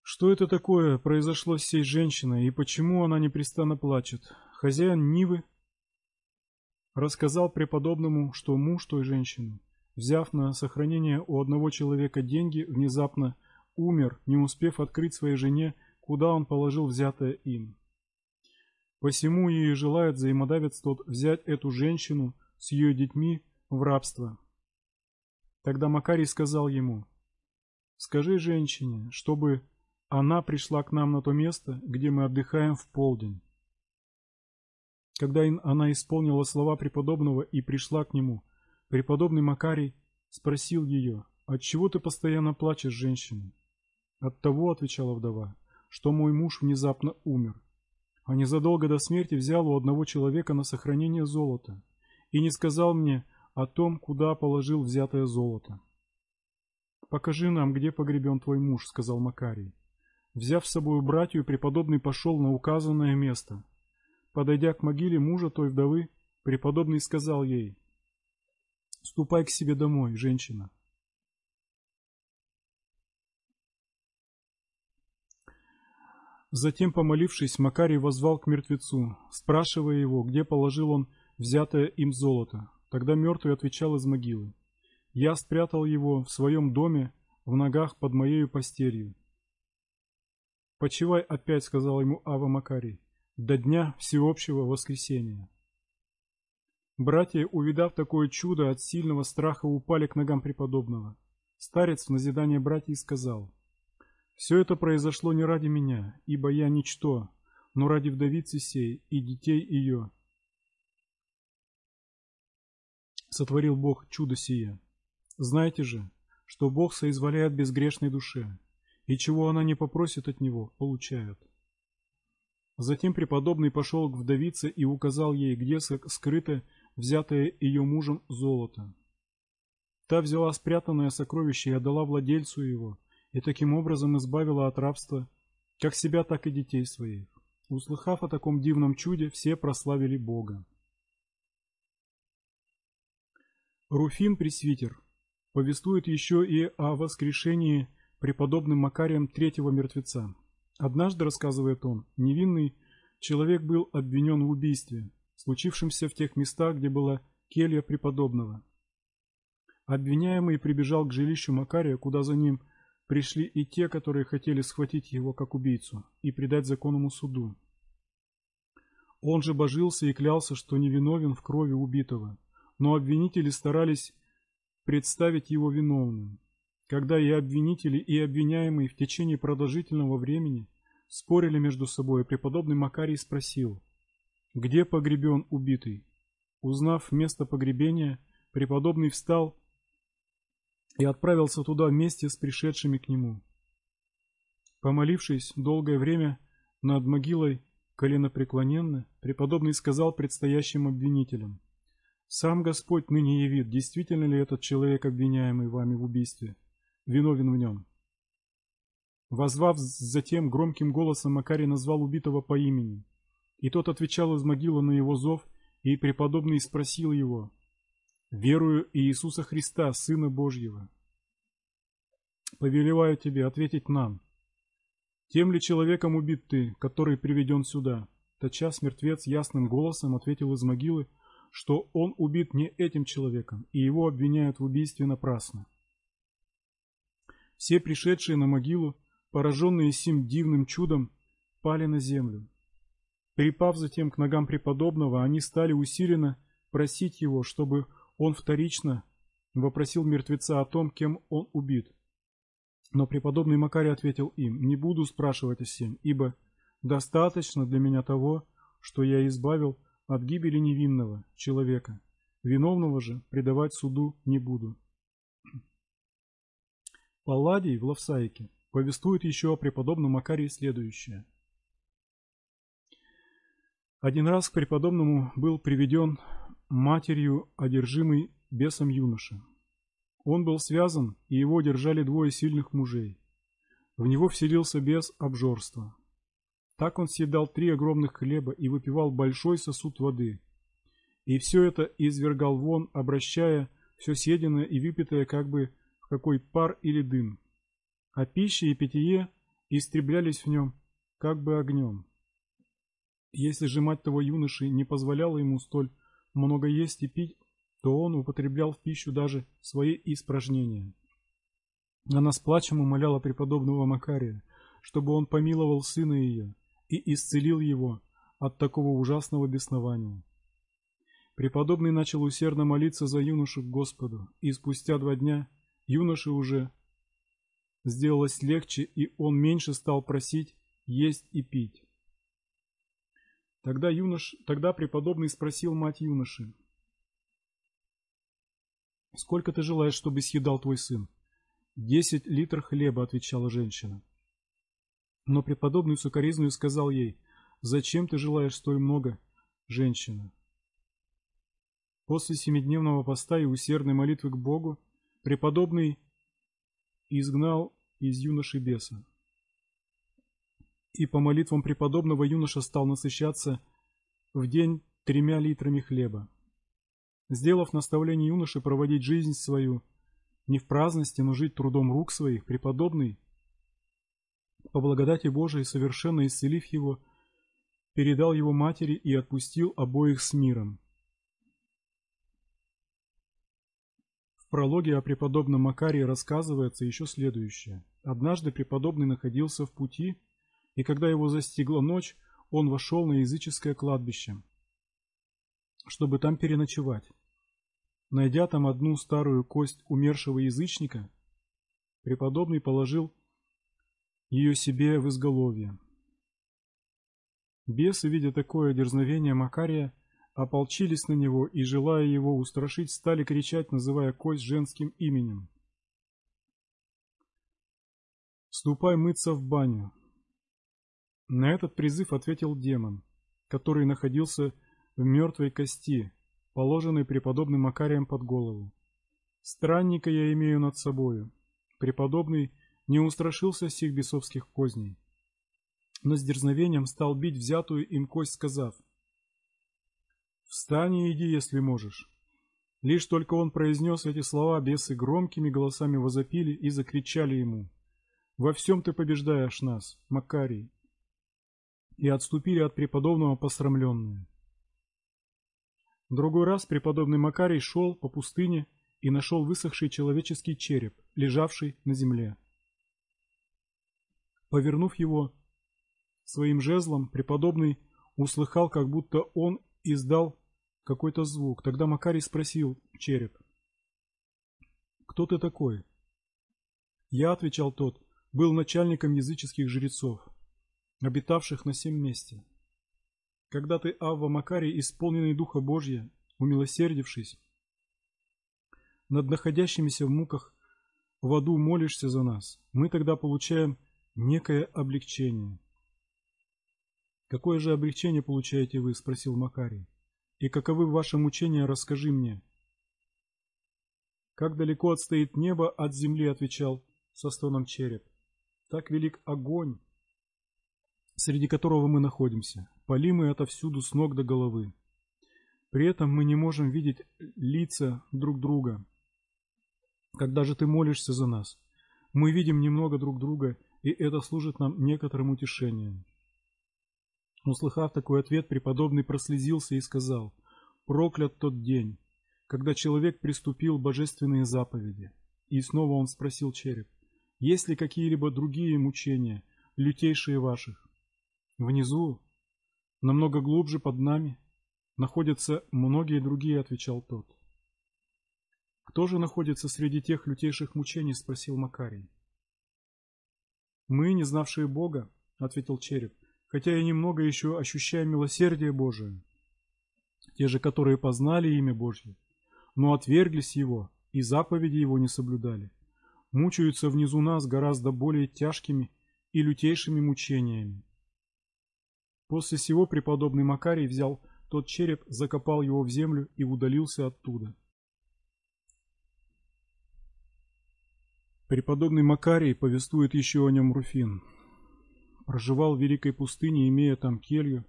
«Что это такое произошло с сей женщиной и почему она непрестанно плачет?» Хозяин Нивы рассказал преподобному, что муж той женщины, взяв на сохранение у одного человека деньги, внезапно умер, не успев открыть своей жене, куда он положил взятое им. Посему и желает взаимодавец тот взять эту женщину с ее детьми в рабство. Тогда Макарий сказал ему, «Скажи женщине, чтобы она пришла к нам на то место, где мы отдыхаем в полдень». Когда она исполнила слова преподобного и пришла к нему, преподобный Макарий спросил ее, «Отчего ты постоянно плачешь, женщина?» «От того», — отвечала вдова, — «что мой муж внезапно умер, а незадолго до смерти взял у одного человека на сохранение золото и не сказал мне о том, куда положил взятое золото. «Покажи нам, где погребен твой муж», — сказал Макарий. Взяв с собой братью, преподобный пошел на указанное место. Подойдя к могиле мужа той вдовы, преподобный сказал ей, «Ступай к себе домой, женщина». Затем, помолившись, Макарий возвал к мертвецу, спрашивая его, где положил он взятое им золото. Тогда мертвый отвечал из могилы. «Я спрятал его в своем доме, в ногах под моею постелью». «Почивай опять», — сказал ему Ава Макарий, — «до дня всеобщего воскресения». Братья, увидав такое чудо, от сильного страха упали к ногам преподобного. Старец в назидание братьев сказал — все это произошло не ради меня, ибо я ничто, но ради вдовицы сей и детей ее. Сотворил Бог чудо сие. Знаете же, что Бог соизволяет безгрешной душе, и чего она не попросит от Него, получает. Затем преподобный пошел к вдовице и указал ей, где скрыто взятое ее мужем золото. Та взяла спрятанное сокровище и отдала владельцу его, и таким образом избавила от рабства как себя, так и детей своих. Услыхав о таком дивном чуде, все прославили Бога. Руфин Пресвитер повествует еще и о воскрешении преподобным Макарием третьего мертвеца. Однажды, рассказывает он, невинный человек был обвинен в убийстве, случившемся в тех местах, где была келья преподобного. Обвиняемый прибежал к жилищу Макария, куда за ним Пришли и те, которые хотели схватить его как убийцу и предать законному суду. Он же божился и клялся, что невиновен в крови убитого, но обвинители старались представить его виновным. Когда и обвинители, и обвиняемые в течение продолжительного времени спорили между собой, преподобный Макарий спросил, где погребен убитый? Узнав место погребения, преподобный встал и отправился туда вместе с пришедшими к нему. Помолившись долгое время над могилой коленопреклоненно, преподобный сказал предстоящим обвинителям, «Сам Господь ныне явит, действительно ли этот человек, обвиняемый вами в убийстве, виновен в нем». Возвав затем громким голосом, Макарий назвал убитого по имени, и тот отвечал из могилы на его зов, и преподобный спросил его, Верую Иисуса Христа, Сына Божьего. Повелеваю тебе ответить нам. Тем ли человеком убит ты, который приведен сюда? Тотчас мертвец ясным голосом ответил из могилы, что он убит не этим человеком, и его обвиняют в убийстве напрасно. Все пришедшие на могилу, пораженные сим дивным чудом, пали на землю. Припав затем к ногам преподобного, они стали усиленно просить его, чтобы он вторично вопросил мертвеца о том, кем он убит. Но преподобный Макарий ответил им, «Не буду спрашивать о сем, ибо достаточно для меня того, что я избавил от гибели невинного человека, Виновного же предавать суду не буду. Палладий в Лавсаике повествует еще о преподобном Макарии следующее. Один раз к преподобному был приведен матерью одержимый бесом юноша. Он был связан, и его держали двое сильных мужей. В него вселился бес обжорства. Так он съедал три огромных хлеба и выпивал большой сосуд воды. И все это извергал вон, обращая все съеденное и выпитое как бы в какой пар или дым. А пища и питье истреблялись в нем как бы огнем. Если же мать того юноши не позволяла ему столь много есть и пить, то он употреблял в пищу даже свои испражнения. Она с плачем умоляла преподобного Макария, чтобы он помиловал сына ее и исцелил его от такого ужасного беснования. Преподобный начал усердно молиться за юношу к Господу, и спустя два дня юноше уже сделалось легче, и он меньше стал просить есть и пить. Тогда, юнош... Тогда преподобный спросил мать юноши, «Сколько ты желаешь, чтобы съедал твой сын?» «Десять литров хлеба», — отвечала женщина. Но преподобный сукоризную сказал ей, «Зачем ты желаешь столь много, женщина?» После семидневного поста и усердной молитвы к Богу преподобный изгнал из юноши беса и по молитвам преподобного юноша стал насыщаться в день тремя литрами хлеба. Сделав наставление юноши проводить жизнь свою не в праздности, но жить трудом рук своих, преподобный, по благодати Божией, совершенно исцелив его, передал его матери и отпустил обоих с миром. В прологе о преподобном Макарии рассказывается еще следующее. Однажды преподобный находился в пути, и когда его застигла ночь, он вошел на языческое кладбище, чтобы там переночевать. Найдя там одну старую кость умершего язычника, преподобный положил ее себе в изголовье. Бесы, видя такое дерзновение Макария, ополчились на него и, желая его устрашить, стали кричать, называя кость женским именем. «Ступай мыться в баню, на этот призыв ответил демон, который находился в мертвой кости, положенной преподобным Макарием под голову. Странника я имею над собою. Преподобный не устрашился сих бесовских козней, но с дерзновением стал бить взятую им кость, сказав, «Встань и иди, если можешь». Лишь только он произнес эти слова, бесы громкими голосами возопили и закричали ему, «Во всем ты побеждаешь нас, Макарий, и отступили от преподобного посрамленные. В другой раз преподобный Макарий шел по пустыне и нашел высохший человеческий череп, лежавший на земле. Повернув его своим жезлом, преподобный услыхал, как будто он издал какой-то звук. Тогда Макарий спросил череп, «Кто ты такой?» «Я», — отвечал тот, — «был начальником языческих жрецов обитавших на сем месте. Когда ты, Авва Макарий, исполненный Духа Божия, умилосердившись, над находящимися в муках в аду молишься за нас, мы тогда получаем некое облегчение. «Какое же облегчение получаете вы?» – спросил Макарий. «И каковы ваши мучения, расскажи мне». «Как далеко отстоит небо от земли?» – отвечал со стоном череп. «Так велик огонь, среди которого мы находимся, полимы отовсюду с ног до головы. При этом мы не можем видеть лица друг друга. Когда же ты молишься за нас, мы видим немного друг друга, и это служит нам некоторым утешением. Услыхав такой ответ, преподобный прослезился и сказал, «Проклят тот день, когда человек приступил божественные заповеди». И снова он спросил череп, «Есть ли какие-либо другие мучения, лютейшие ваших?» Внизу, намного глубже под нами, находятся многие другие, отвечал тот. Кто же находится среди тех лютейших мучений, спросил Макарий. Мы, не знавшие Бога, ответил череп, хотя и немного еще ощущаем милосердие Божие. Те же, которые познали имя Божье но отверглись его и заповеди его не соблюдали. Мучаются внизу нас гораздо более тяжкими и лютейшими мучениями. После сего преподобный Макарий взял тот череп, закопал его в землю и удалился оттуда. Преподобный Макарий повествует еще о нем Руфин. Проживал в Великой пустыне, имея там келью,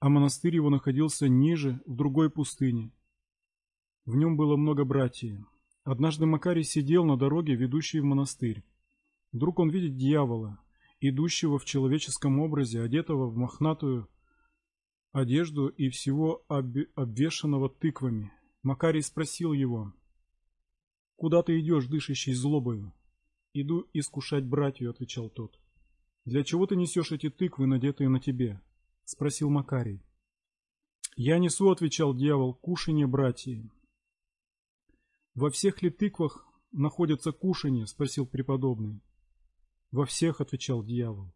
а монастырь его находился ниже, в другой пустыне. В нем было много братьев. Однажды Макарий сидел на дороге, ведущей в монастырь. Вдруг он видит дьявола, идущего в человеческом образе, одетого в мохнатую одежду и всего об... обвешанного тыквами. Макарий спросил его, «Куда ты идешь, дышащий злобою?» «Иду искушать братью», — отвечал тот. «Для чего ты несешь эти тыквы, надетые на тебе?» — спросил Макарий. «Я несу», — отвечал дьявол, — «кушанье братьи». «Во всех ли тыквах находятся кушанье?» — спросил преподобный. «Во всех», — отвечал дьявол.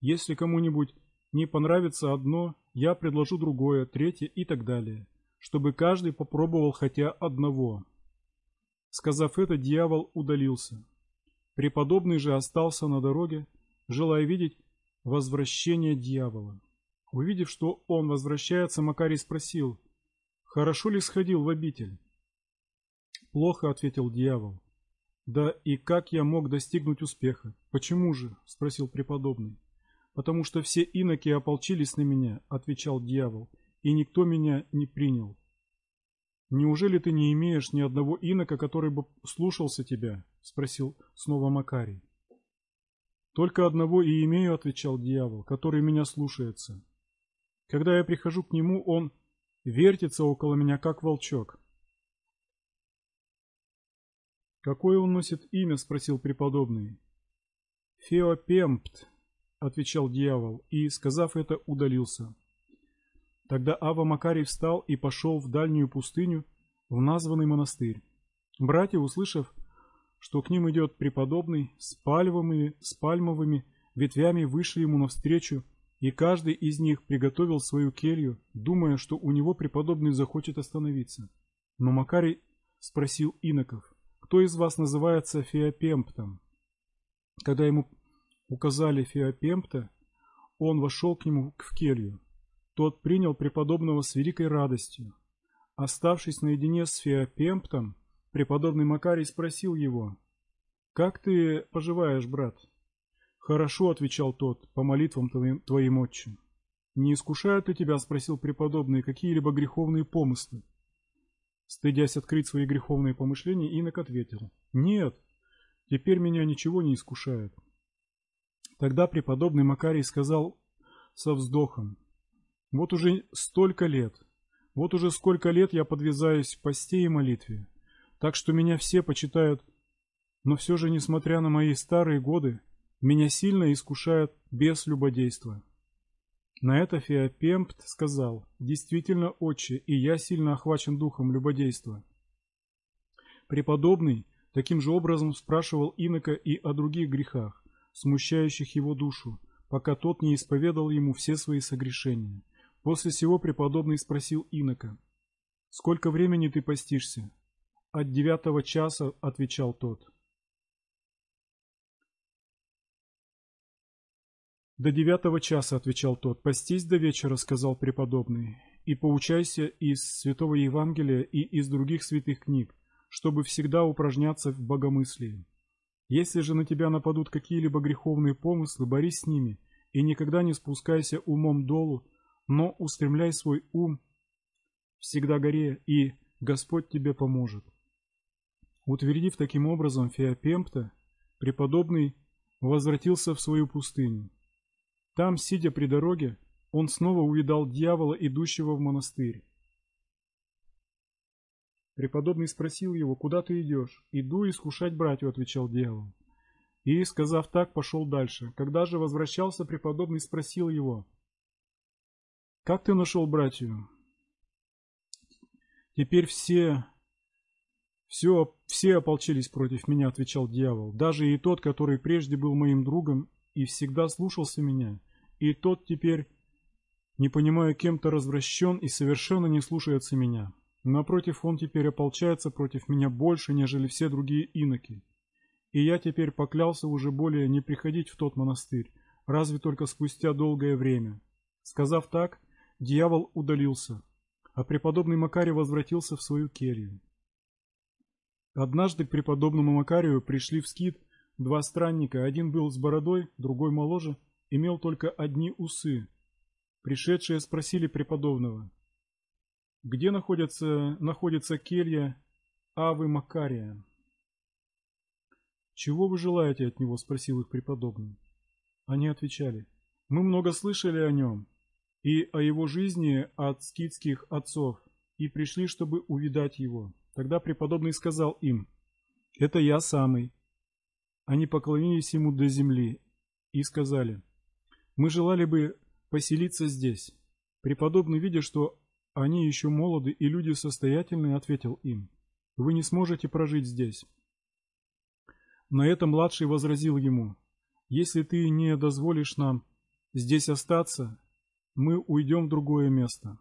«Если кому-нибудь не понравится одно, я предложу другое, третье и так далее, чтобы каждый попробовал хотя одного». Сказав это, дьявол удалился. Преподобный же остался на дороге, желая видеть возвращение дьявола. Увидев, что он возвращается, Макарий спросил, «Хорошо ли сходил в обитель?» «Плохо», — ответил дьявол. «Да и как я мог достигнуть успеха? Почему же?» — спросил преподобный. «Потому что все иноки ополчились на меня», — отвечал дьявол, — «и никто меня не принял». «Неужели ты не имеешь ни одного инока, который бы слушался тебя?» — спросил снова Макарий. «Только одного и имею», — отвечал дьявол, — «который меня слушается. Когда я прихожу к нему, он вертится около меня, как волчок». «Какое он носит имя?» — спросил преподобный. «Феопемпт», — отвечал дьявол, и, сказав это, удалился. Тогда Ава Макарий встал и пошел в дальнюю пустыню, в названный монастырь. Братья, услышав, что к ним идет преподобный, с пальмовыми, с пальмовыми ветвями вышли ему навстречу, и каждый из них приготовил свою келью, думая, что у него преподобный захочет остановиться. Но Макарий спросил иноков, кто из вас называется Феопемптом? Когда ему указали Феопемпта, он вошел к нему в келью. Тот принял преподобного с великой радостью. Оставшись наедине с Феопемптом, преподобный Макарий спросил его, «Как ты поживаешь, брат?» «Хорошо», — отвечал тот, — «по молитвам твоим, твоим отчим». «Не искушают ли тебя, — спросил преподобный, — какие-либо греховные помыслы?» Стыдясь открыть свои греховные помышления, инок ответил, «Нет, теперь меня ничего не искушает». Тогда преподобный Макарий сказал со вздохом, «Вот уже столько лет, вот уже сколько лет я подвязаюсь в посте и молитве, так что меня все почитают, но все же, несмотря на мои старые годы, меня сильно искушает без любодейства». На это Феопемпт сказал, «Действительно, отче, и я сильно охвачен духом любодейства». Преподобный таким же образом спрашивал инока и о других грехах, смущающих его душу, пока тот не исповедал ему все свои согрешения. После сего преподобный спросил инока, «Сколько времени ты постишься?» «От девятого часа», — отвечал тот. «До девятого часа», — отвечал тот. «Постись до вечера», — сказал преподобный, «и поучайся из Святого Евангелия и из других святых книг, чтобы всегда упражняться в богомыслии. Если же на тебя нападут какие-либо греховные помыслы, борись с ними, и никогда не спускайся умом долу, но устремляй свой ум всегда горе, и Господь тебе поможет». Утвердив таким образом Феопемпта, преподобный возвратился в свою пустыню. Там, сидя при дороге, он снова увидал дьявола, идущего в монастырь. Преподобный спросил его, куда ты идешь? Иду искушать братью, отвечал дьявол. И, сказав так, пошел дальше. Когда же возвращался, преподобный спросил его, как ты нашел братью? Теперь все... Все, все ополчились против меня, отвечал дьявол. Даже и тот, который прежде был моим другом и всегда слушался меня, и тот теперь, не понимая, кем-то развращен и совершенно не слушается меня. Напротив, он теперь ополчается против меня больше, нежели все другие иноки. И я теперь поклялся уже более не приходить в тот монастырь, разве только спустя долгое время. Сказав так, дьявол удалился, а преподобный Макарий возвратился в свою келью. Однажды к преподобному Макарию пришли в скит два странника, один был с бородой, другой моложе, имел только одни усы. Пришедшие спросили преподобного, где находится, находится келья Авы Макария. «Чего вы желаете от него?» – спросил их преподобный. Они отвечали, «Мы много слышали о нем и о его жизни от скитских отцов, и пришли, чтобы увидать его». Тогда преподобный сказал им, «Это я самый». Они поклонились ему до земли и сказали, «Мы желали бы поселиться здесь». Преподобный, видя, что они еще молоды и люди состоятельные, ответил им, «Вы не сможете прожить здесь». На это младший возразил ему, «Если ты не дозволишь нам здесь остаться, мы уйдем в другое место».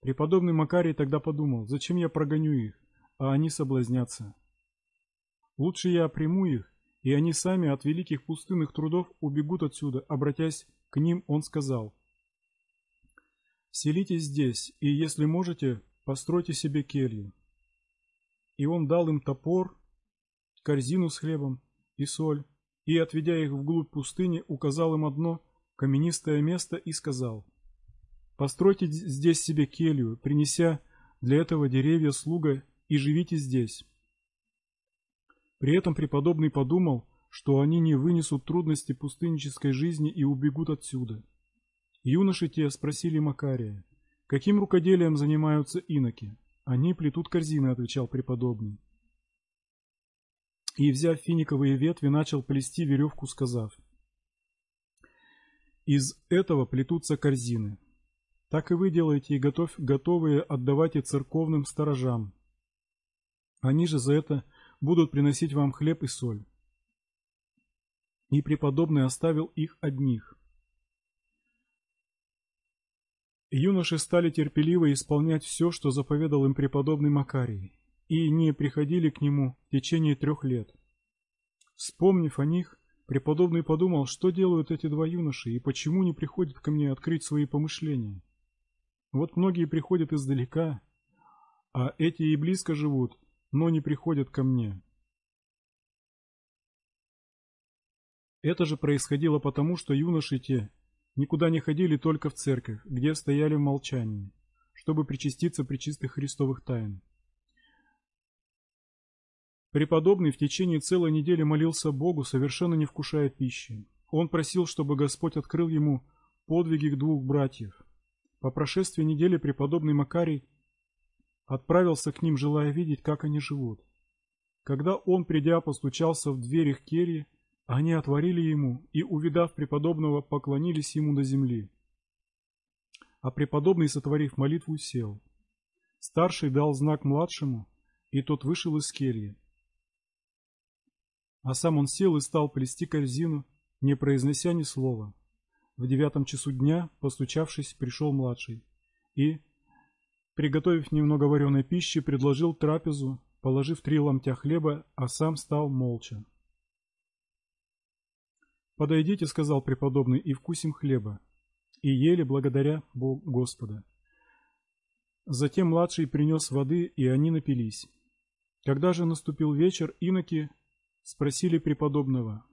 Преподобный Макарий тогда подумал, зачем я прогоню их, а они соблазнятся. Лучше я приму их, и они сами от великих пустынных трудов убегут отсюда, обратясь к ним, он сказал, «Селитесь здесь, и, если можете, постройте себе келью». И он дал им топор, корзину с хлебом и соль, и, отведя их вглубь пустыни, указал им одно каменистое место и сказал – Постройте здесь себе келью, принеся для этого деревья слуга, и живите здесь. При этом преподобный подумал, что они не вынесут трудности пустыннической жизни и убегут отсюда. Юноши те спросили Макария, каким рукоделием занимаются иноки? Они плетут корзины, отвечал преподобный. И, взяв финиковые ветви, начал плести веревку, сказав, «Из этого плетутся корзины. Так и вы делаете и готовь, готовые отдавайте церковным сторожам. Они же за это будут приносить вам хлеб и соль. И преподобный оставил их одних. Юноши стали терпеливо исполнять все, что заповедал им преподобный Макарий, и не приходили к нему в течение трех лет. Вспомнив о них, преподобный подумал, что делают эти два юноши и почему не приходят ко мне открыть свои помышления. Вот многие приходят издалека, а эти и близко живут, но не приходят ко мне. Это же происходило потому, что юноши те никуда не ходили только в церковь, где стояли в молчании, чтобы причаститься при чистых христовых тайн. Преподобный в течение целой недели молился Богу, совершенно не вкушая пищи. Он просил, чтобы Господь открыл ему подвиги двух братьев, по прошествии недели преподобный Макарий отправился к ним, желая видеть, как они живут. Когда он, придя, постучался в дверь их кельи, они отворили ему и, увидав преподобного, поклонились ему до земли. А преподобный, сотворив молитву, сел. Старший дал знак младшему, и тот вышел из кельи. А сам он сел и стал плести корзину, не произнося ни слова. В девятом часу дня, постучавшись, пришел младший и, приготовив немного вареной пищи, предложил трапезу, положив три ломтя хлеба, а сам стал молча. «Подойдите», — сказал преподобный, — «и вкусим хлеба». И ели благодаря Богу Господа. Затем младший принес воды, и они напились. Когда же наступил вечер, иноки спросили преподобного,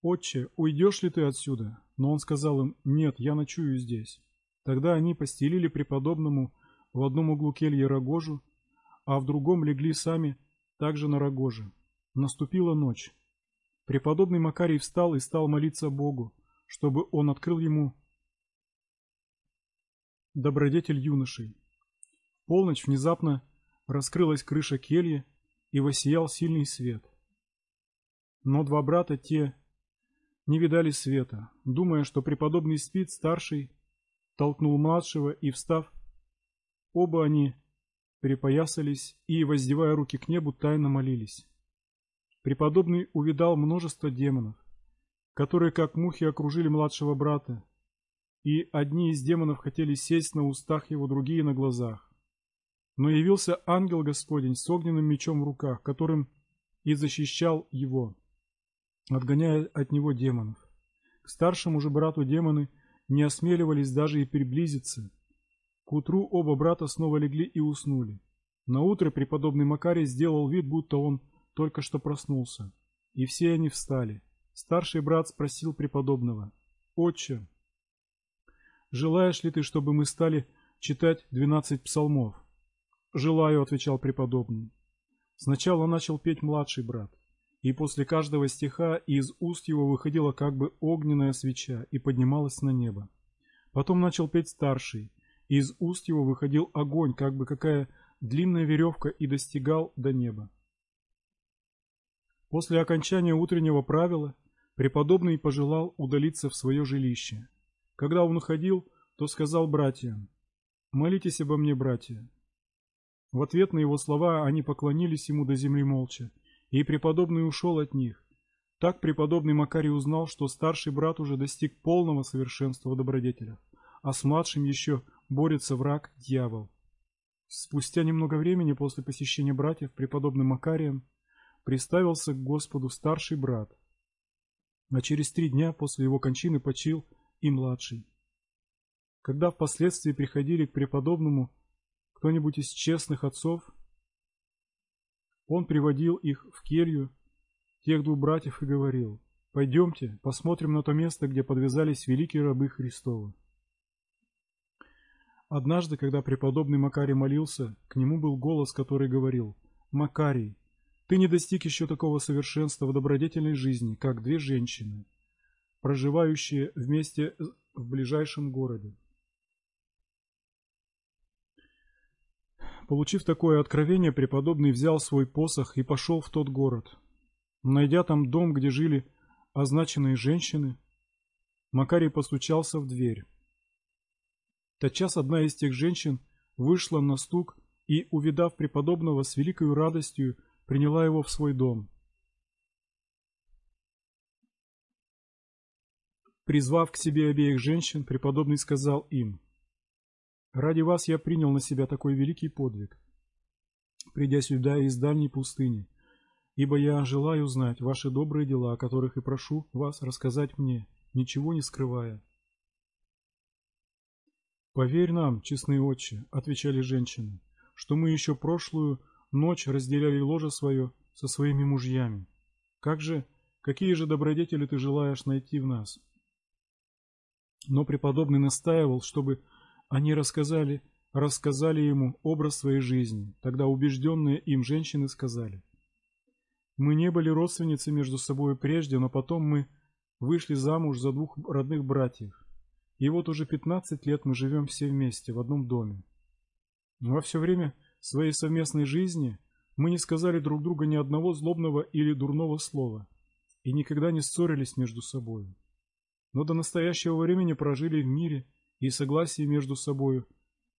«Отче, уйдешь ли ты отсюда?» Но он сказал им, «Нет, я ночую здесь». Тогда они постелили преподобному в одном углу кельи рогожу, а в другом легли сами также на рогоже. Наступила ночь. Преподобный Макарий встал и стал молиться Богу, чтобы он открыл ему добродетель юношей. Полночь внезапно раскрылась крыша кельи, и воссиял сильный свет. Но два брата, те, не видали света. Думая, что преподобный спит, старший толкнул младшего и, встав, оба они перепоясались и, воздевая руки к небу, тайно молились. Преподобный увидал множество демонов, которые как мухи окружили младшего брата, и одни из демонов хотели сесть на устах его, другие на глазах. Но явился ангел Господень с огненным мечом в руках, которым и защищал его, отгоняя от него демонов. К старшему же брату демоны не осмеливались даже и приблизиться. К утру оба брата снова легли и уснули. На утро преподобный Макарий сделал вид, будто он только что проснулся. И все они встали. Старший брат спросил преподобного, «Отче, желаешь ли ты, чтобы мы стали читать двенадцать псалмов?» «Желаю», — отвечал преподобный. Сначала начал петь младший брат, и после каждого стиха из уст его выходила как бы огненная свеча и поднималась на небо. Потом начал петь старший, и из уст его выходил огонь, как бы какая длинная веревка, и достигал до неба. После окончания утреннего правила преподобный пожелал удалиться в свое жилище. Когда он уходил, то сказал братьям, «Молитесь обо мне, братья, в ответ на его слова они поклонились ему до земли молча, и преподобный ушел от них. Так преподобный Макарий узнал, что старший брат уже достиг полного совершенства в а с младшим еще борется враг дьявол. Спустя немного времени после посещения братьев преподобным Макарием приставился к Господу старший брат, а через три дня после его кончины почил и младший. Когда впоследствии приходили к преподобному кто-нибудь из честных отцов, он приводил их в келью тех двух братьев и говорил, «Пойдемте, посмотрим на то место, где подвязались великие рабы Христовы». Однажды, когда преподобный Макарий молился, к нему был голос, который говорил, «Макарий, ты не достиг еще такого совершенства в добродетельной жизни, как две женщины, проживающие вместе в ближайшем городе. Получив такое откровение, преподобный взял свой посох и пошел в тот город. Найдя там дом, где жили означенные женщины, Макарий постучался в дверь. Тотчас одна из тех женщин вышла на стук и, увидав преподобного, с великой радостью приняла его в свой дом. Призвав к себе обеих женщин, преподобный сказал им, Ради вас я принял на себя такой великий подвиг, придя сюда из дальней пустыни, ибо я желаю знать ваши добрые дела, о которых и прошу вас рассказать мне, ничего не скрывая. «Поверь нам, честные отче», — отвечали женщины, — «что мы еще прошлую ночь разделяли ложе свое со своими мужьями. Как же, какие же добродетели ты желаешь найти в нас?» Но преподобный настаивал, чтобы они рассказали, рассказали ему образ своей жизни. Тогда убежденные им женщины сказали, «Мы не были родственницы между собой прежде, но потом мы вышли замуж за двух родных братьев. И вот уже пятнадцать лет мы живем все вместе в одном доме. Но во все время своей совместной жизни мы не сказали друг другу ни одного злобного или дурного слова и никогда не ссорились между собой. Но до настоящего времени прожили в мире и согласии между собою,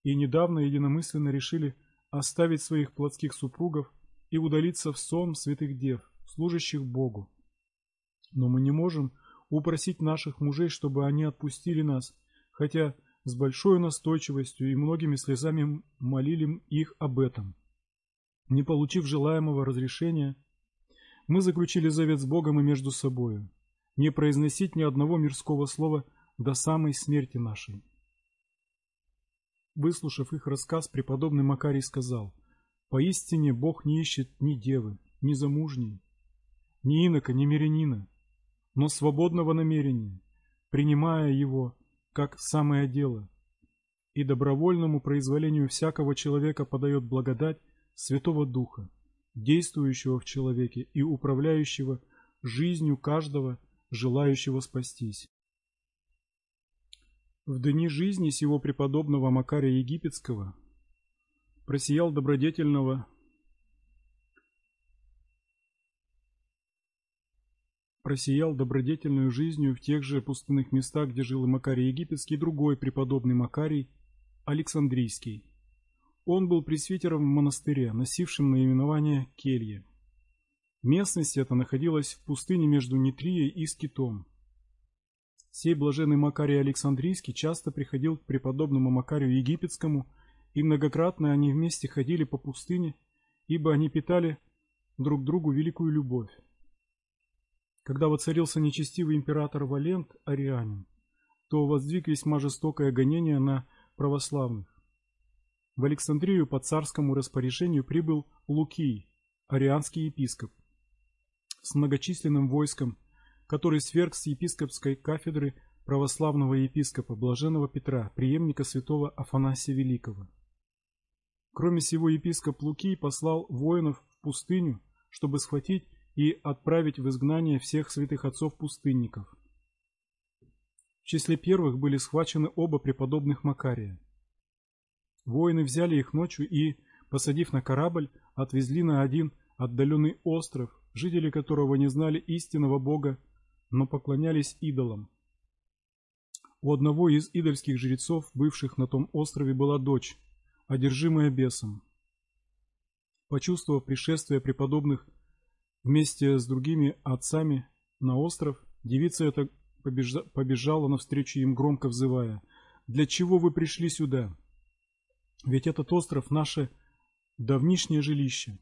и недавно единомысленно решили оставить своих плотских супругов и удалиться в сон святых дев, служащих Богу. Но мы не можем упросить наших мужей, чтобы они отпустили нас, хотя с большой настойчивостью и многими слезами молили их об этом. Не получив желаемого разрешения, мы заключили завет с Богом и между собою, не произносить ни одного мирского слова до самой смерти нашей. Выслушав их рассказ, преподобный Макарий сказал, «Поистине Бог не ищет ни девы, ни замужней, ни инока, ни мирянина, но свободного намерения, принимая его как самое дело, и добровольному произволению всякого человека подает благодать Святого Духа, действующего в человеке и управляющего жизнью каждого, желающего спастись. В дни жизни сего преподобного Макария Египетского просиял добродетельного просиял добродетельную жизнью в тех же пустынных местах, где жил и Макарий Египетский, другой преподобный Макарий Александрийский. Он был пресвитером в монастыре, носившем наименование Келье. Местность эта находилась в пустыне между Нитрией и Скитом. Сей блаженный Макарий Александрийский часто приходил к преподобному Макарию Египетскому и многократно они вместе ходили по пустыне, ибо они питали друг другу великую любовь. Когда воцарился нечестивый император Валент Арианин, то воздвиг весьма жестокое гонение на православных. В Александрию по царскому распоряжению прибыл Лукий, арианский епископ, с многочисленным войском, который сверг с епископской кафедры православного епископа Блаженного Петра, преемника святого Афанасия Великого. Кроме сего, епископ Лукий послал воинов в пустыню, чтобы схватить и отправить в изгнание всех святых отцов-пустынников. В числе первых были схвачены оба преподобных Макария. Воины взяли их ночью и, посадив на корабль, отвезли на один отдаленный остров, жители которого не знали истинного Бога, но поклонялись идолам. У одного из идольских жрецов, бывших на том острове, была дочь, одержимая бесом. Почувствовав пришествие преподобных Вместе с другими отцами на остров девица эта побежа побежала навстречу им, громко взывая. «Для чего вы пришли сюда? Ведь этот остров — наше давнишнее жилище».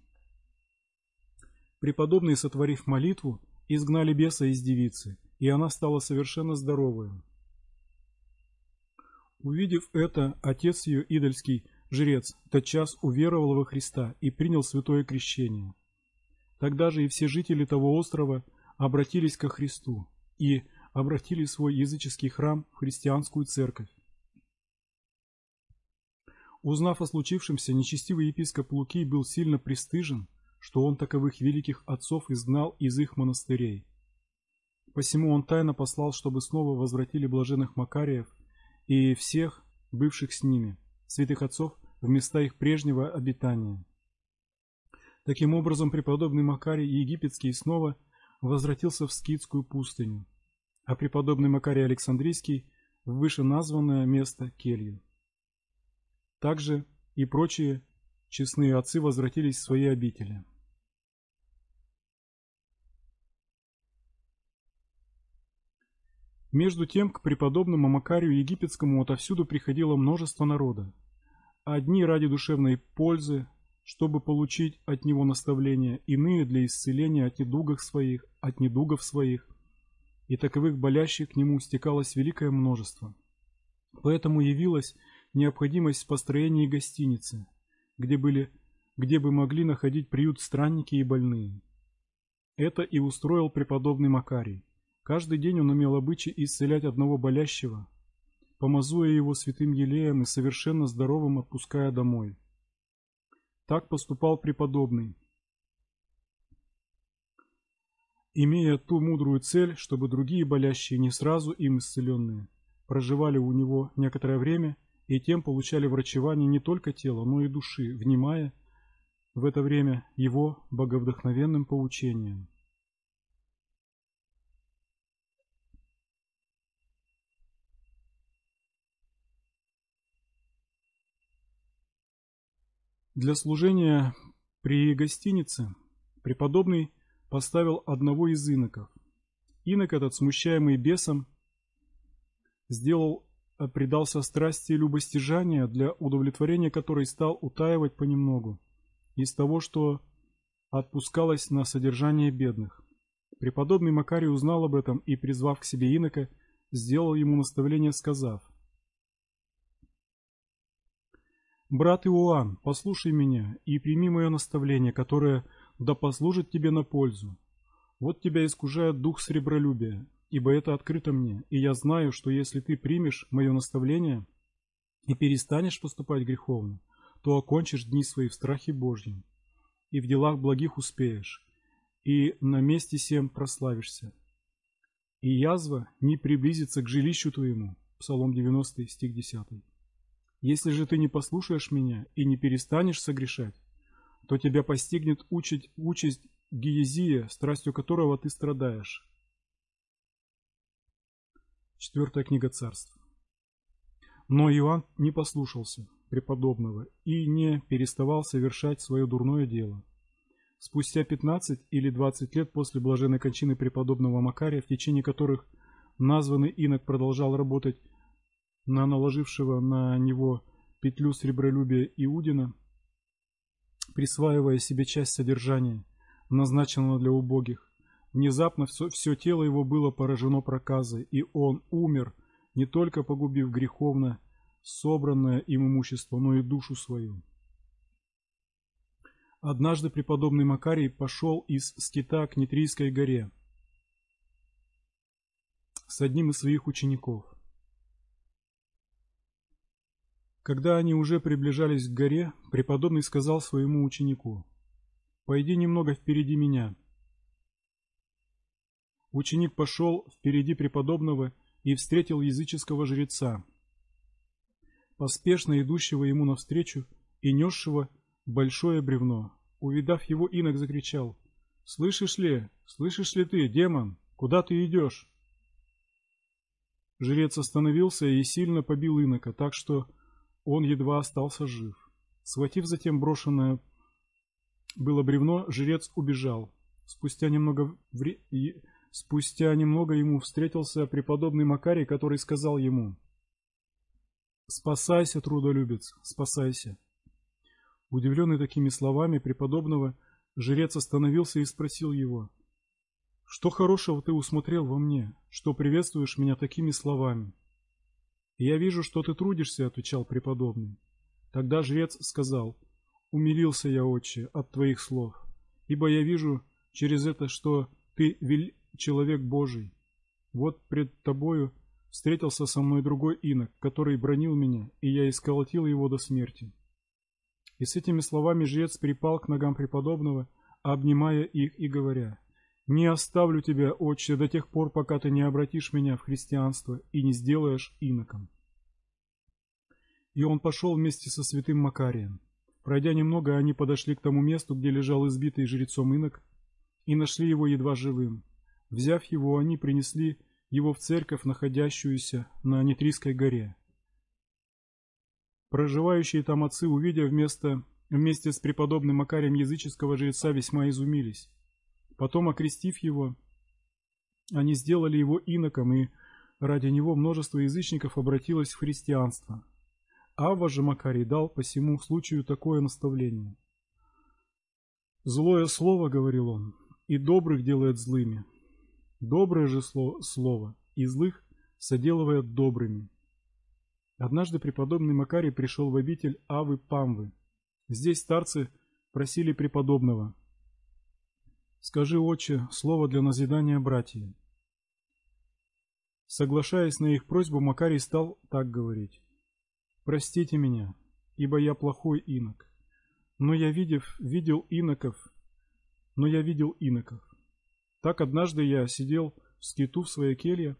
Преподобные, сотворив молитву, изгнали беса из девицы, и она стала совершенно здоровой. Увидев это, отец ее, идольский жрец, тотчас уверовал во Христа и принял святое крещение. Тогда же и все жители того острова обратились ко Христу и обратили свой языческий храм в христианскую церковь. Узнав о случившемся, нечестивый епископ Лукий был сильно пристыжен, что он таковых великих отцов изгнал из их монастырей. Посему он тайно послал, чтобы снова возвратили блаженных Макариев и всех, бывших с ними, святых отцов, в места их прежнего обитания. Таким образом, преподобный Макарий Египетский снова возвратился в Скидскую пустыню, а преподобный Макарий Александрийский в вышеназванное место келью. Также и прочие честные отцы возвратились в свои обители. Между тем к преподобному Макарию Египетскому отовсюду приходило множество народа. Одни ради душевной пользы, чтобы получить от него наставления, иные для исцеления от недугов своих, от недугов своих. И таковых болящих к нему стекалось великое множество. Поэтому явилась необходимость в построении гостиницы, где, были, где бы могли находить приют странники и больные. Это и устроил преподобный Макарий. Каждый день он имел обычай исцелять одного болящего, помазуя его святым елеем и совершенно здоровым отпуская домой. Так поступал преподобный, имея ту мудрую цель, чтобы другие болящие, не сразу им исцеленные, проживали у него некоторое время и тем получали врачевание не только тела, но и души, внимая в это время его боговдохновенным поучением. Для служения при гостинице преподобный поставил одного из иноков. Инок этот, смущаемый бесом, сделал, э, предался страсти любостяжания, для удовлетворения которой стал утаивать понемногу из того, что отпускалось на содержание бедных. Преподобный Макарий узнал об этом и, призвав к себе инока, сделал ему наставление, сказав – Брат Иоанн, послушай меня и прими мое наставление, которое да послужит тебе на пользу. Вот тебя искушает дух сребролюбия, ибо это открыто мне, и я знаю, что если ты примешь мое наставление и перестанешь поступать греховно, то окончишь дни свои в страхе Божьем, и в делах благих успеешь, и на месте всем прославишься. И язва не приблизится к жилищу твоему. Псалом 90, стих 10. Если же ты не послушаешь меня и не перестанешь согрешать, то тебя постигнет учить, участь Гиезия, страстью которого ты страдаешь. Четвертая книга царств. Но Иоанн не послушался преподобного и не переставал совершать свое дурное дело. Спустя 15 или 20 лет после блаженной кончины преподобного Макария, в течение которых названный инок продолжал работать на наложившего на него петлю сребролюбия Иудина, присваивая себе часть содержания, назначенного для убогих. Внезапно все, все тело его было поражено проказой, и он умер, не только погубив греховно собранное им имущество, но и душу свою. Однажды преподобный Макарий пошел из скита к Нитрийской горе с одним из своих учеников. Когда они уже приближались к горе, преподобный сказал своему ученику, «Пойди немного впереди меня». Ученик пошел впереди преподобного и встретил языческого жреца, поспешно идущего ему навстречу и несшего большое бревно. Увидав его, инок закричал, «Слышишь ли, слышишь ли ты, демон, куда ты идешь?» Жрец остановился и сильно побил инока, так что он едва остался жив. Схватив затем брошенное было бревно, жрец убежал. Спустя немного, вре... Спустя немного ему встретился преподобный Макарий, который сказал ему «Спасайся, трудолюбец, спасайся». Удивленный такими словами преподобного, жрец остановился и спросил его «Что хорошего ты усмотрел во мне, что приветствуешь меня такими словами?» «Я вижу, что ты трудишься», — отвечал преподобный. Тогда жрец сказал, «Умилился я, отче, от твоих слов, ибо я вижу через это, что ты вел... человек Божий. Вот пред тобою встретился со мной другой инок, который бронил меня, и я исколотил его до смерти». И с этими словами жрец припал к ногам преподобного, обнимая их и говоря, «Не оставлю тебя, отче, до тех пор, пока ты не обратишь меня в христианство и не сделаешь иноком». И он пошел вместе со святым Макарием. Пройдя немного, они подошли к тому месту, где лежал избитый жрецом инок, и нашли его едва живым. Взяв его, они принесли его в церковь, находящуюся на Нитрийской горе. Проживающие там отцы, увидя вместо, вместе с преподобным Макарием языческого жреца, весьма изумились. Потом, окрестив его, они сделали его иноком, и ради него множество язычников обратилось в христианство. Авва же Макарий дал по всему случаю такое наставление. «Злое слово, — говорил он, — и добрых делает злыми. Доброе же слово и злых соделывает добрыми». Однажды преподобный Макарий пришел в обитель Авы Памвы. Здесь старцы просили преподобного — Скажи, отче, слово для назидания братья. Соглашаясь на их просьбу, Макарий стал так говорить. Простите меня, ибо я плохой инок. Но я видев, видел иноков, но я видел иноков. Так однажды я сидел в скиту в своей келье,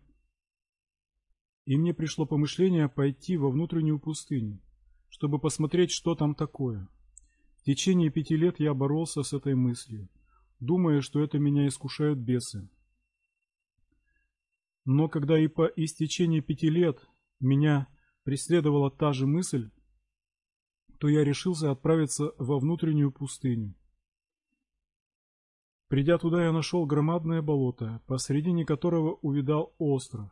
и мне пришло помышление пойти во внутреннюю пустыню, чтобы посмотреть, что там такое. В течение пяти лет я боролся с этой мыслью думая, что это меня искушают бесы. Но когда и по истечении пяти лет меня преследовала та же мысль, то я решился отправиться во внутреннюю пустыню. Придя туда, я нашел громадное болото, посредине которого увидал остров.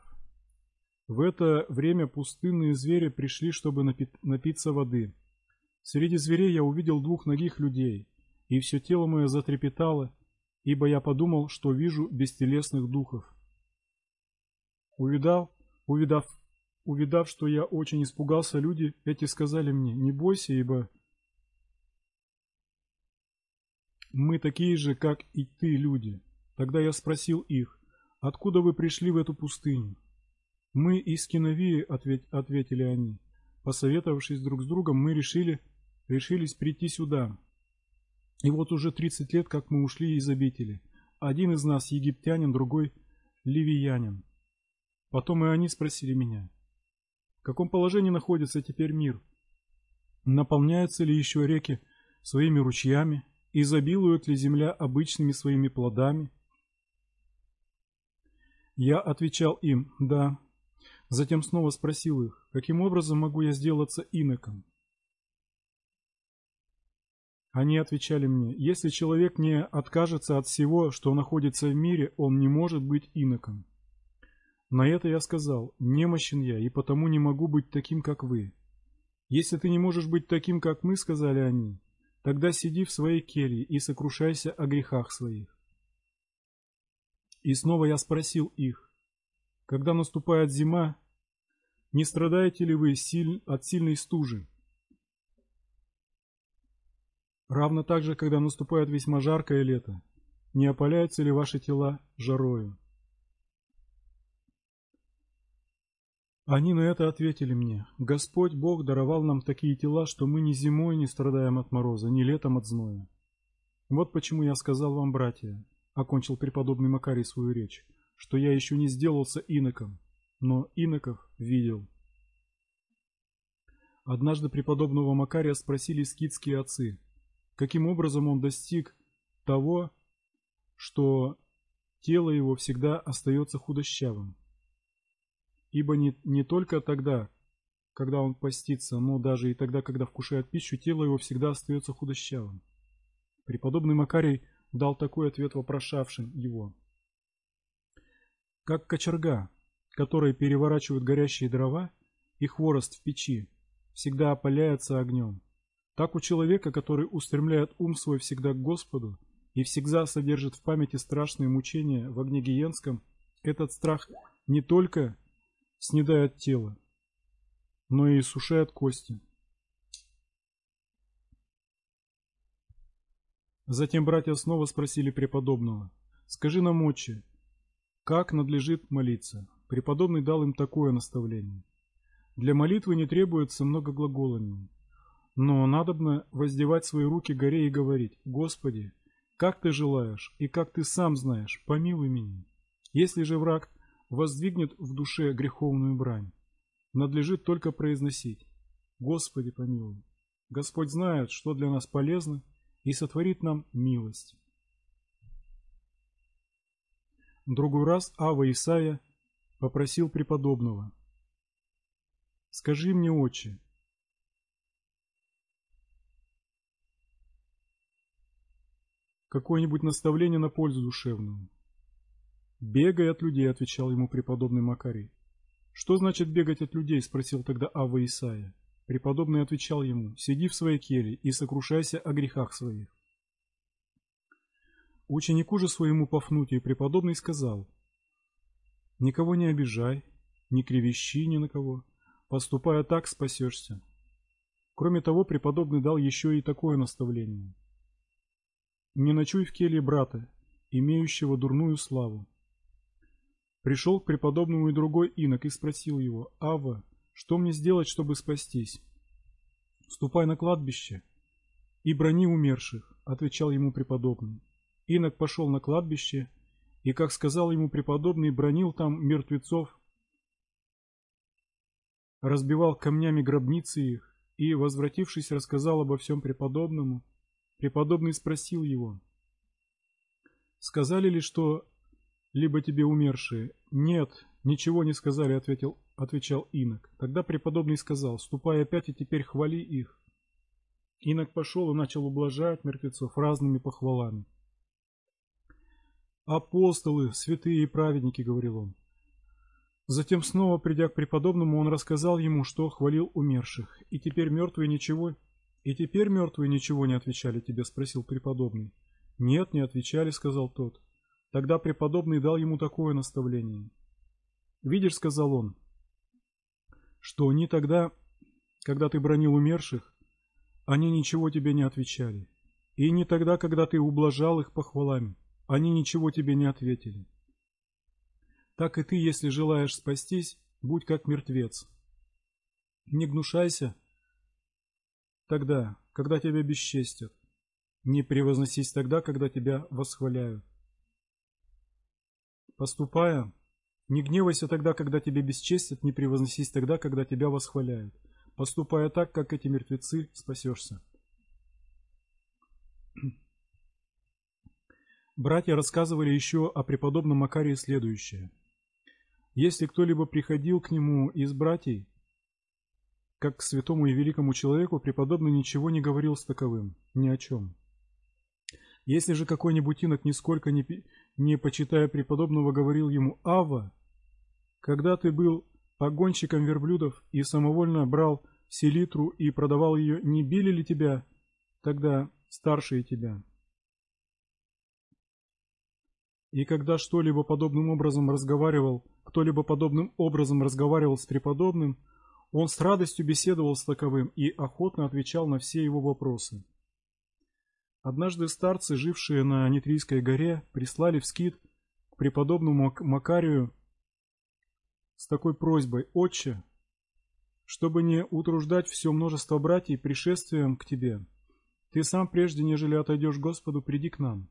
В это время пустынные звери пришли, чтобы напиться воды. Среди зверей я увидел двух ногих людей, и все тело мое затрепетало, ибо я подумал, что вижу бестелесных духов. Увидав, увидав, увидав, что я очень испугался, люди эти сказали мне, не бойся, ибо мы такие же, как и ты, люди. Тогда я спросил их, откуда вы пришли в эту пустыню? Мы из Киновии, ответ, ответили они. Посоветовавшись друг с другом, мы решили, решились прийти сюда, и вот уже 30 лет, как мы ушли из обители. Один из нас египтянин, другой ливиянин. Потом и они спросили меня, в каком положении находится теперь мир? Наполняются ли еще реки своими ручьями? Изобилует ли земля обычными своими плодами? Я отвечал им «да». Затем снова спросил их, каким образом могу я сделаться иноком? Они отвечали мне, если человек не откажется от всего, что находится в мире, он не может быть иноком. На это я сказал, немощен я, и потому не могу быть таким, как вы. Если ты не можешь быть таким, как мы, сказали они, тогда сиди в своей келье и сокрушайся о грехах своих. И снова я спросил их, когда наступает зима, не страдаете ли вы от сильной стужи? Равно так же, когда наступает весьма жаркое лето, не опаляются ли ваши тела жарою? Они на это ответили мне, Господь Бог даровал нам такие тела, что мы ни зимой не страдаем от мороза, ни летом от зноя. Вот почему я сказал вам, братья, окончил преподобный Макарий свою речь, что я еще не сделался иноком, но иноков видел. Однажды преподобного Макария спросили скидские отцы, каким образом он достиг того, что тело его всегда остается худощавым. Ибо не, не только тогда, когда он постится, но даже и тогда, когда вкушает пищу, тело его всегда остается худощавым. Преподобный Макарий дал такой ответ вопрошавшим его. Как кочерга, которая переворачивает горящие дрова и хворост в печи, всегда опаляется огнем. Так у человека, который устремляет ум свой всегда к Господу и всегда содержит в памяти страшные мучения в огне гиенском, этот страх не только снедает тело, но и сушает кости. Затем братья снова спросили преподобного, «Скажи нам, отче, как надлежит молиться?» Преподобный дал им такое наставление. Для молитвы не требуется много глаголаний, но надобно воздевать свои руки горе и говорить, «Господи, как ты желаешь и как ты сам знаешь, помилуй меня». Если же враг воздвигнет в душе греховную брань, надлежит только произносить, «Господи, помилуй». Господь знает, что для нас полезно, и сотворит нам милость. другой раз Ава Исаия попросил преподобного, «Скажи мне, отче, какое-нибудь наставление на пользу душевную. «Бегай от людей», — отвечал ему преподобный Макарий. «Что значит бегать от людей?» — спросил тогда Ава Исаия. Преподобный отвечал ему, «Сиди в своей келье и сокрушайся о грехах своих». Ученику же своему Пафнутию преподобный сказал, «Никого не обижай, не кривещи ни на кого, поступая так, спасешься». Кроме того, преподобный дал еще и такое наставление. Не ночуй в келье брата, имеющего дурную славу. Пришел к преподобному и другой инок и спросил его, «Ава, что мне сделать, чтобы спастись?» «Ступай на кладбище и брони умерших», — отвечал ему преподобный. Инок пошел на кладбище и, как сказал ему преподобный, бронил там мертвецов, разбивал камнями гробницы их и, возвратившись, рассказал обо всем преподобному, Преподобный спросил его, «Сказали ли, что либо тебе умершие?» «Нет, ничего не сказали», — ответил, отвечал инок. Тогда преподобный сказал, «Ступай опять и теперь хвали их». Инок пошел и начал ублажать мертвецов разными похвалами. «Апостолы, святые и праведники», — говорил он. Затем снова, придя к преподобному, он рассказал ему, что хвалил умерших, и теперь мертвые ничего «И теперь мертвые ничего не отвечали тебе?» – спросил преподобный. «Нет, не отвечали», – сказал тот. Тогда преподобный дал ему такое наставление. «Видишь», – сказал он, – «что они тогда, когда ты бронил умерших, они ничего тебе не отвечали. И не тогда, когда ты ублажал их похвалами, они ничего тебе не ответили. Так и ты, если желаешь спастись, будь как мертвец. Не гнушайся тогда, когда тебя бесчестят. Не превозносись тогда, когда тебя восхваляют. Поступая, не гневайся тогда, когда тебя бесчестят, не превозносись тогда, когда тебя восхваляют. Поступая так, как эти мертвецы, спасешься. Братья рассказывали еще о преподобном Макарии следующее. Если кто-либо приходил к нему из братьев, как к святому и великому человеку преподобный ничего не говорил с таковым, ни о чем. Если же какой-нибудь инок, нисколько не, не почитая преподобного, говорил ему «Ава, когда ты был погонщиком верблюдов и самовольно брал селитру и продавал ее, не били ли тебя тогда старшие тебя? И когда что-либо подобным образом разговаривал, кто-либо подобным образом разговаривал с преподобным, он с радостью беседовал с таковым и охотно отвечал на все его вопросы. Однажды старцы, жившие на Нитрийской горе, прислали в скит к преподобному Макарию с такой просьбой «Отче, чтобы не утруждать все множество братьев пришествием к тебе, ты сам прежде, нежели отойдешь Господу, приди к нам».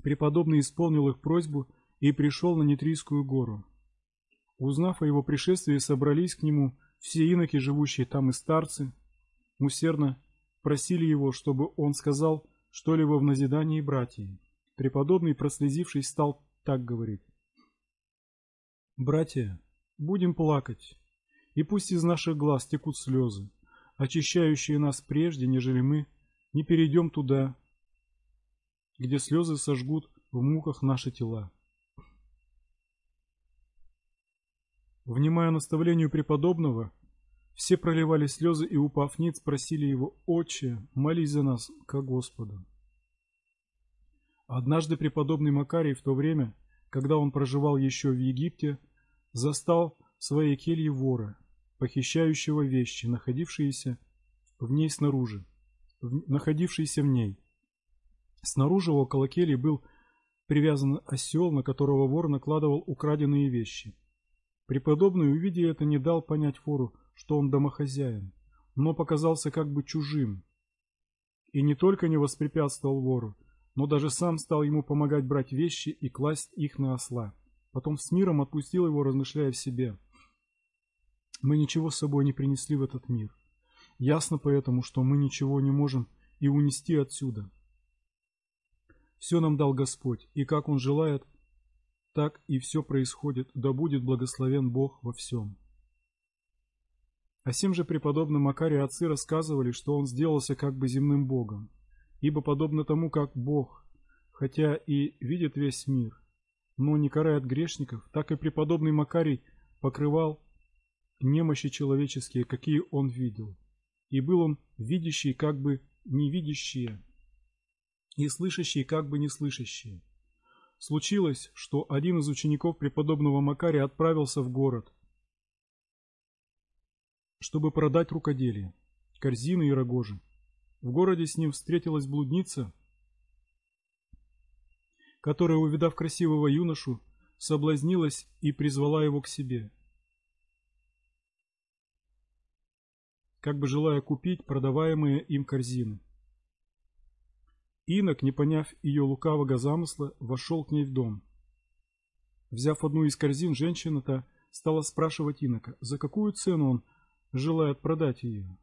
Преподобный исполнил их просьбу и пришел на Нитрийскую гору. Узнав о его пришествии, собрались к нему все иноки, живущие там и старцы, усердно просили его, чтобы он сказал что-либо в назидании братьев. Преподобный, прослезившись, стал так говорить. «Братья, будем плакать, и пусть из наших глаз текут слезы, очищающие нас прежде, нежели мы не перейдем туда, где слезы сожгут в муках наши тела. Внимая наставлению преподобного, все проливали слезы и, упав ниц, просили его, «Отче, молись за нас, ко Господу». Однажды преподобный Макарий в то время, когда он проживал еще в Египте, застал в своей келье вора, похищающего вещи, находившиеся в ней снаружи, в, находившиеся в ней. Снаружи около кельи был привязан осел, на которого вор накладывал украденные вещи – Преподобный, увидя это, не дал понять вору, что он домохозяин, но показался как бы чужим. И не только не воспрепятствовал вору, но даже сам стал ему помогать брать вещи и класть их на осла. Потом с миром отпустил его, размышляя в себе. Мы ничего с собой не принесли в этот мир. Ясно поэтому, что мы ничего не можем и унести отсюда. Все нам дал Господь, и как Он желает – так и все происходит, да будет благословен Бог во всем. О сем же преподобном Макаре отцы рассказывали, что он сделался как бы земным Богом, ибо подобно тому, как Бог, хотя и видит весь мир, но не карает грешников, так и преподобный Макарий покрывал немощи человеческие, какие он видел. И был он видящий, как бы невидящие, и слышащий, как бы неслышащие. Случилось, что один из учеников преподобного Макария отправился в город, чтобы продать рукоделие, корзины и рогожи. В городе с ним встретилась блудница, которая, увидав красивого юношу, соблазнилась и призвала его к себе. как бы желая купить продаваемые им корзины. Инок, не поняв ее лукавого замысла, вошел к ней в дом. Взяв одну из корзин, женщина-то стала спрашивать Инока, за какую цену он желает продать ее.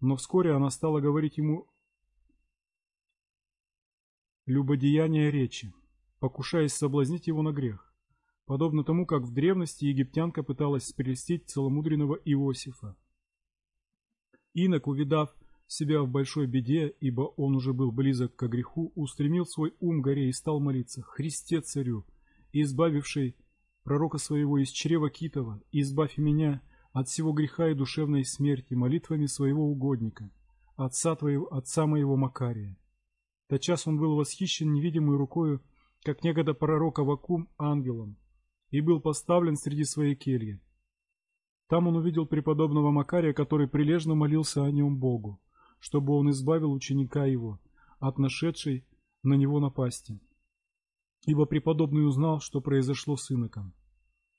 Но вскоре она стала говорить ему любодеяние речи, покушаясь соблазнить его на грех, подобно тому, как в древности египтянка пыталась прелестить целомудренного Иосифа. Инок, увидав себя в большой беде, ибо он уже был близок к греху, устремил свой ум горе и стал молиться «Христе царю, избавивший пророка своего из чрева Китова, избавь меня от всего греха и душевной смерти молитвами своего угодника, отца твоего, отца моего Макария». Тотчас он был восхищен невидимой рукою, как некогда пророка Вакум ангелом, и был поставлен среди своей кельи. Там он увидел преподобного Макария, который прилежно молился о нем Богу чтобы он избавил ученика его от нашедшей на него напасти. Ибо преподобный узнал, что произошло с иноком.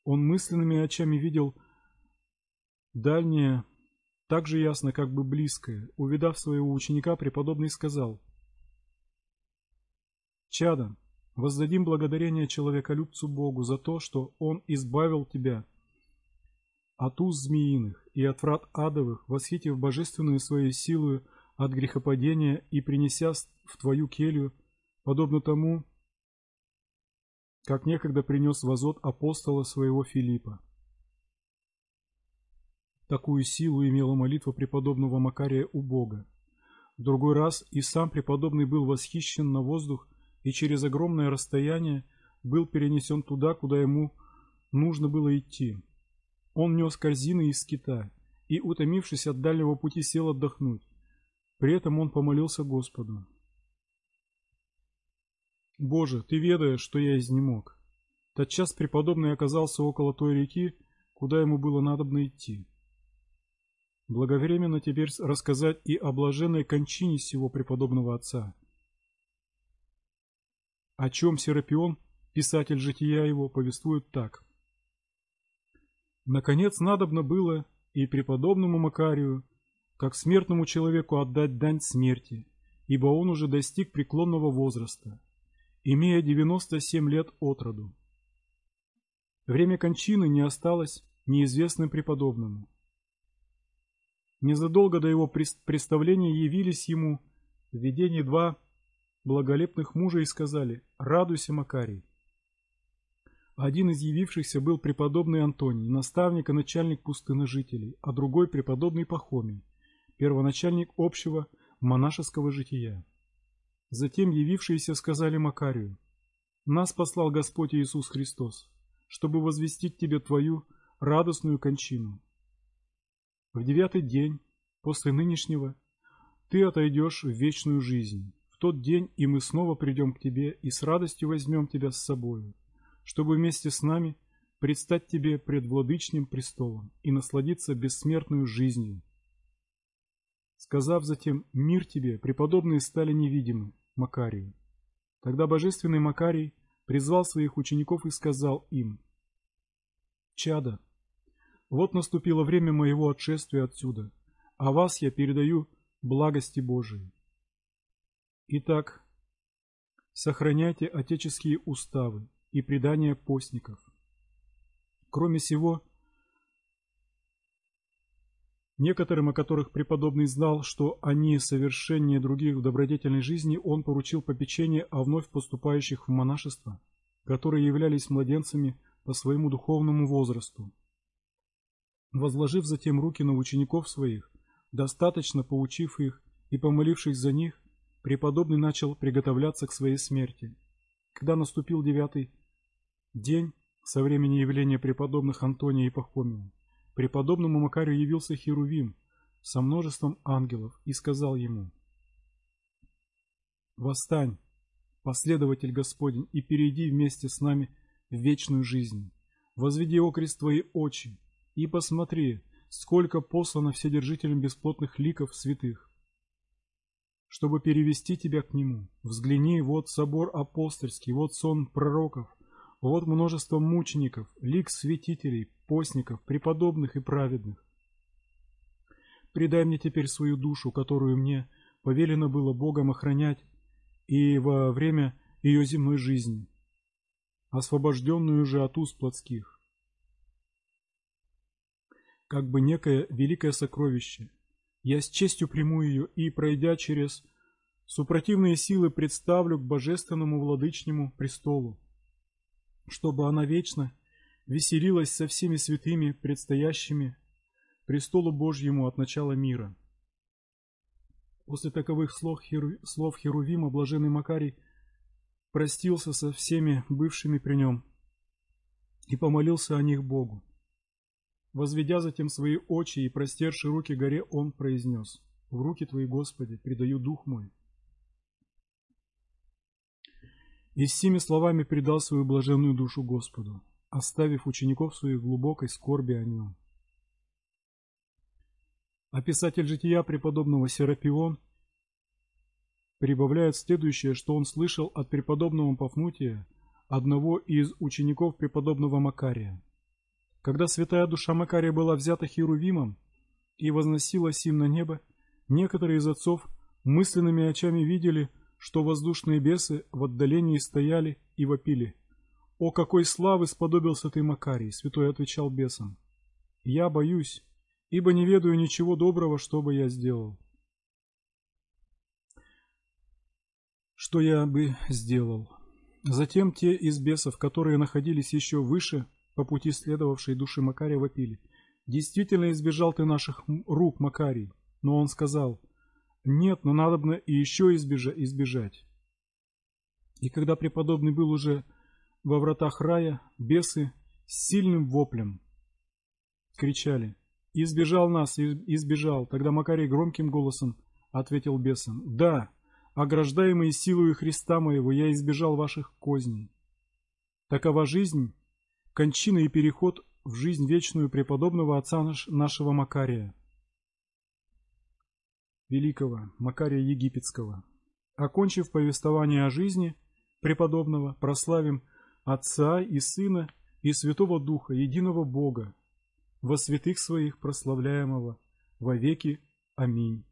Он мысленными очами видел дальнее, так же ясно, как бы близкое. Увидав своего ученика, преподобный сказал, «Чада, воздадим благодарение человеколюбцу Богу за то, что Он избавил тебя от уз змеиных и от врат адовых, восхитив божественную своей силою от грехопадения и принеся в твою келью, подобно тому, как некогда принес в азот апостола своего Филиппа. Такую силу имела молитва преподобного Макария у Бога. В другой раз и сам преподобный был восхищен на воздух и через огромное расстояние был перенесен туда, куда ему нужно было идти. Он нес корзины из скита, и, утомившись от дальнего пути, сел отдохнуть. При этом он помолился Господу. «Боже, Ты ведаешь, что я изнемог». Тотчас преподобный оказался около той реки, куда ему было надобно идти. Благовременно теперь рассказать и о блаженной кончине сего преподобного отца. О чем Серапион, писатель жития его, повествует так. Наконец надобно было и преподобному Макарию, как смертному человеку отдать дань смерти, ибо он уже достиг преклонного возраста, имея 97 лет от роду. Время кончины не осталось неизвестным преподобному. Незадолго до его представления явились ему в видении два благолепных мужа и сказали «Радуйся, Макарий». Один из явившихся был преподобный Антоний, наставник и начальник пустыножителей, а другой преподобный Пахомий, первоначальник общего монашеского жития. Затем явившиеся сказали Макарию, «Нас послал Господь Иисус Христос, чтобы возвестить тебе твою радостную кончину. В девятый день после нынешнего ты отойдешь в вечную жизнь. В тот день и мы снова придем к тебе и с радостью возьмем тебя с собою, чтобы вместе с нами предстать тебе пред владычным престолом и насладиться бессмертную жизнью. Сказав затем «Мир тебе», преподобные стали невидимы Макарию. Тогда божественный Макарий призвал своих учеников и сказал им «Чада, вот наступило время моего отшествия отсюда, а вас я передаю благости Божией. Итак, сохраняйте отеческие уставы и предания постников. Кроме сего, некоторым, о которых преподобный знал, что они совершеннее других в добродетельной жизни, он поручил попечение о вновь поступающих в монашество, которые являлись младенцами по своему духовному возрасту, Возложив затем руки на учеников своих, достаточно поучив их и помолившись за них, преподобный начал приготовляться к своей смерти. Когда наступил девятый день со времени явления преподобных Антония и Пахомия, преподобному Макарию явился Херувим со множеством ангелов и сказал ему «Восстань, последователь Господень, и перейди вместе с нами в вечную жизнь. Возведи окрест твои очи, и посмотри, сколько послано вседержителям бесплотных ликов святых. Чтобы перевести тебя к нему, взгляни, вот собор апостольский, вот сон пророков, вот множество мучеников, лик святителей, постников, преподобных и праведных. Предай мне теперь свою душу, которую мне повелено было Богом охранять и во время ее земной жизни, освобожденную же от уз плотских как бы некое великое сокровище. Я с честью приму ее и, пройдя через супротивные силы, представлю к божественному владычнему престолу, чтобы она вечно веселилась со всеми святыми, предстоящими престолу Божьему от начала мира. После таковых слов, Херу... слов Херувима блаженный Макарий простился со всеми бывшими при нем и помолился о них Богу. Возведя затем свои очи и простерши руки горе, он произнес, «В руки Твои, Господи, предаю дух мой». И с сими словами предал свою блаженную душу Господу, оставив учеников своих глубокой скорби о нем. А писатель жития преподобного Серапион прибавляет следующее, что он слышал от преподобного Пафнутия, одного из учеников преподобного Макария. Когда святая душа Макария была взята Херувимом и возносилась им на небо, некоторые из отцов мысленными очами видели, что воздушные бесы в отдалении стояли и вопили. «О, какой славы сподобился ты, Макарий!» — святой отвечал бесам. «Я боюсь, ибо не ведаю ничего доброго, что бы я сделал». Что я бы сделал? Затем те из бесов, которые находились еще выше, по пути следовавшей души Макария вопили. «Действительно избежал ты наших рук, Макарий!» Но он сказал, «Нет, но надобно и еще избежа избежать». И когда преподобный был уже во вратах рая, бесы с сильным воплем кричали, Избежал нас, избежал. Тогда Макарий громким голосом ответил бесам. Да, ограждаемый силою Христа моего, я избежал ваших козней. Такова жизнь, кончина и переход в жизнь вечную преподобного отца наш, нашего Макария, великого Макария Египетского. Окончив повествование о жизни преподобного, прославим Отца и Сына и Святого Духа, единого Бога, во святых своих прославляемого, во веки. Аминь.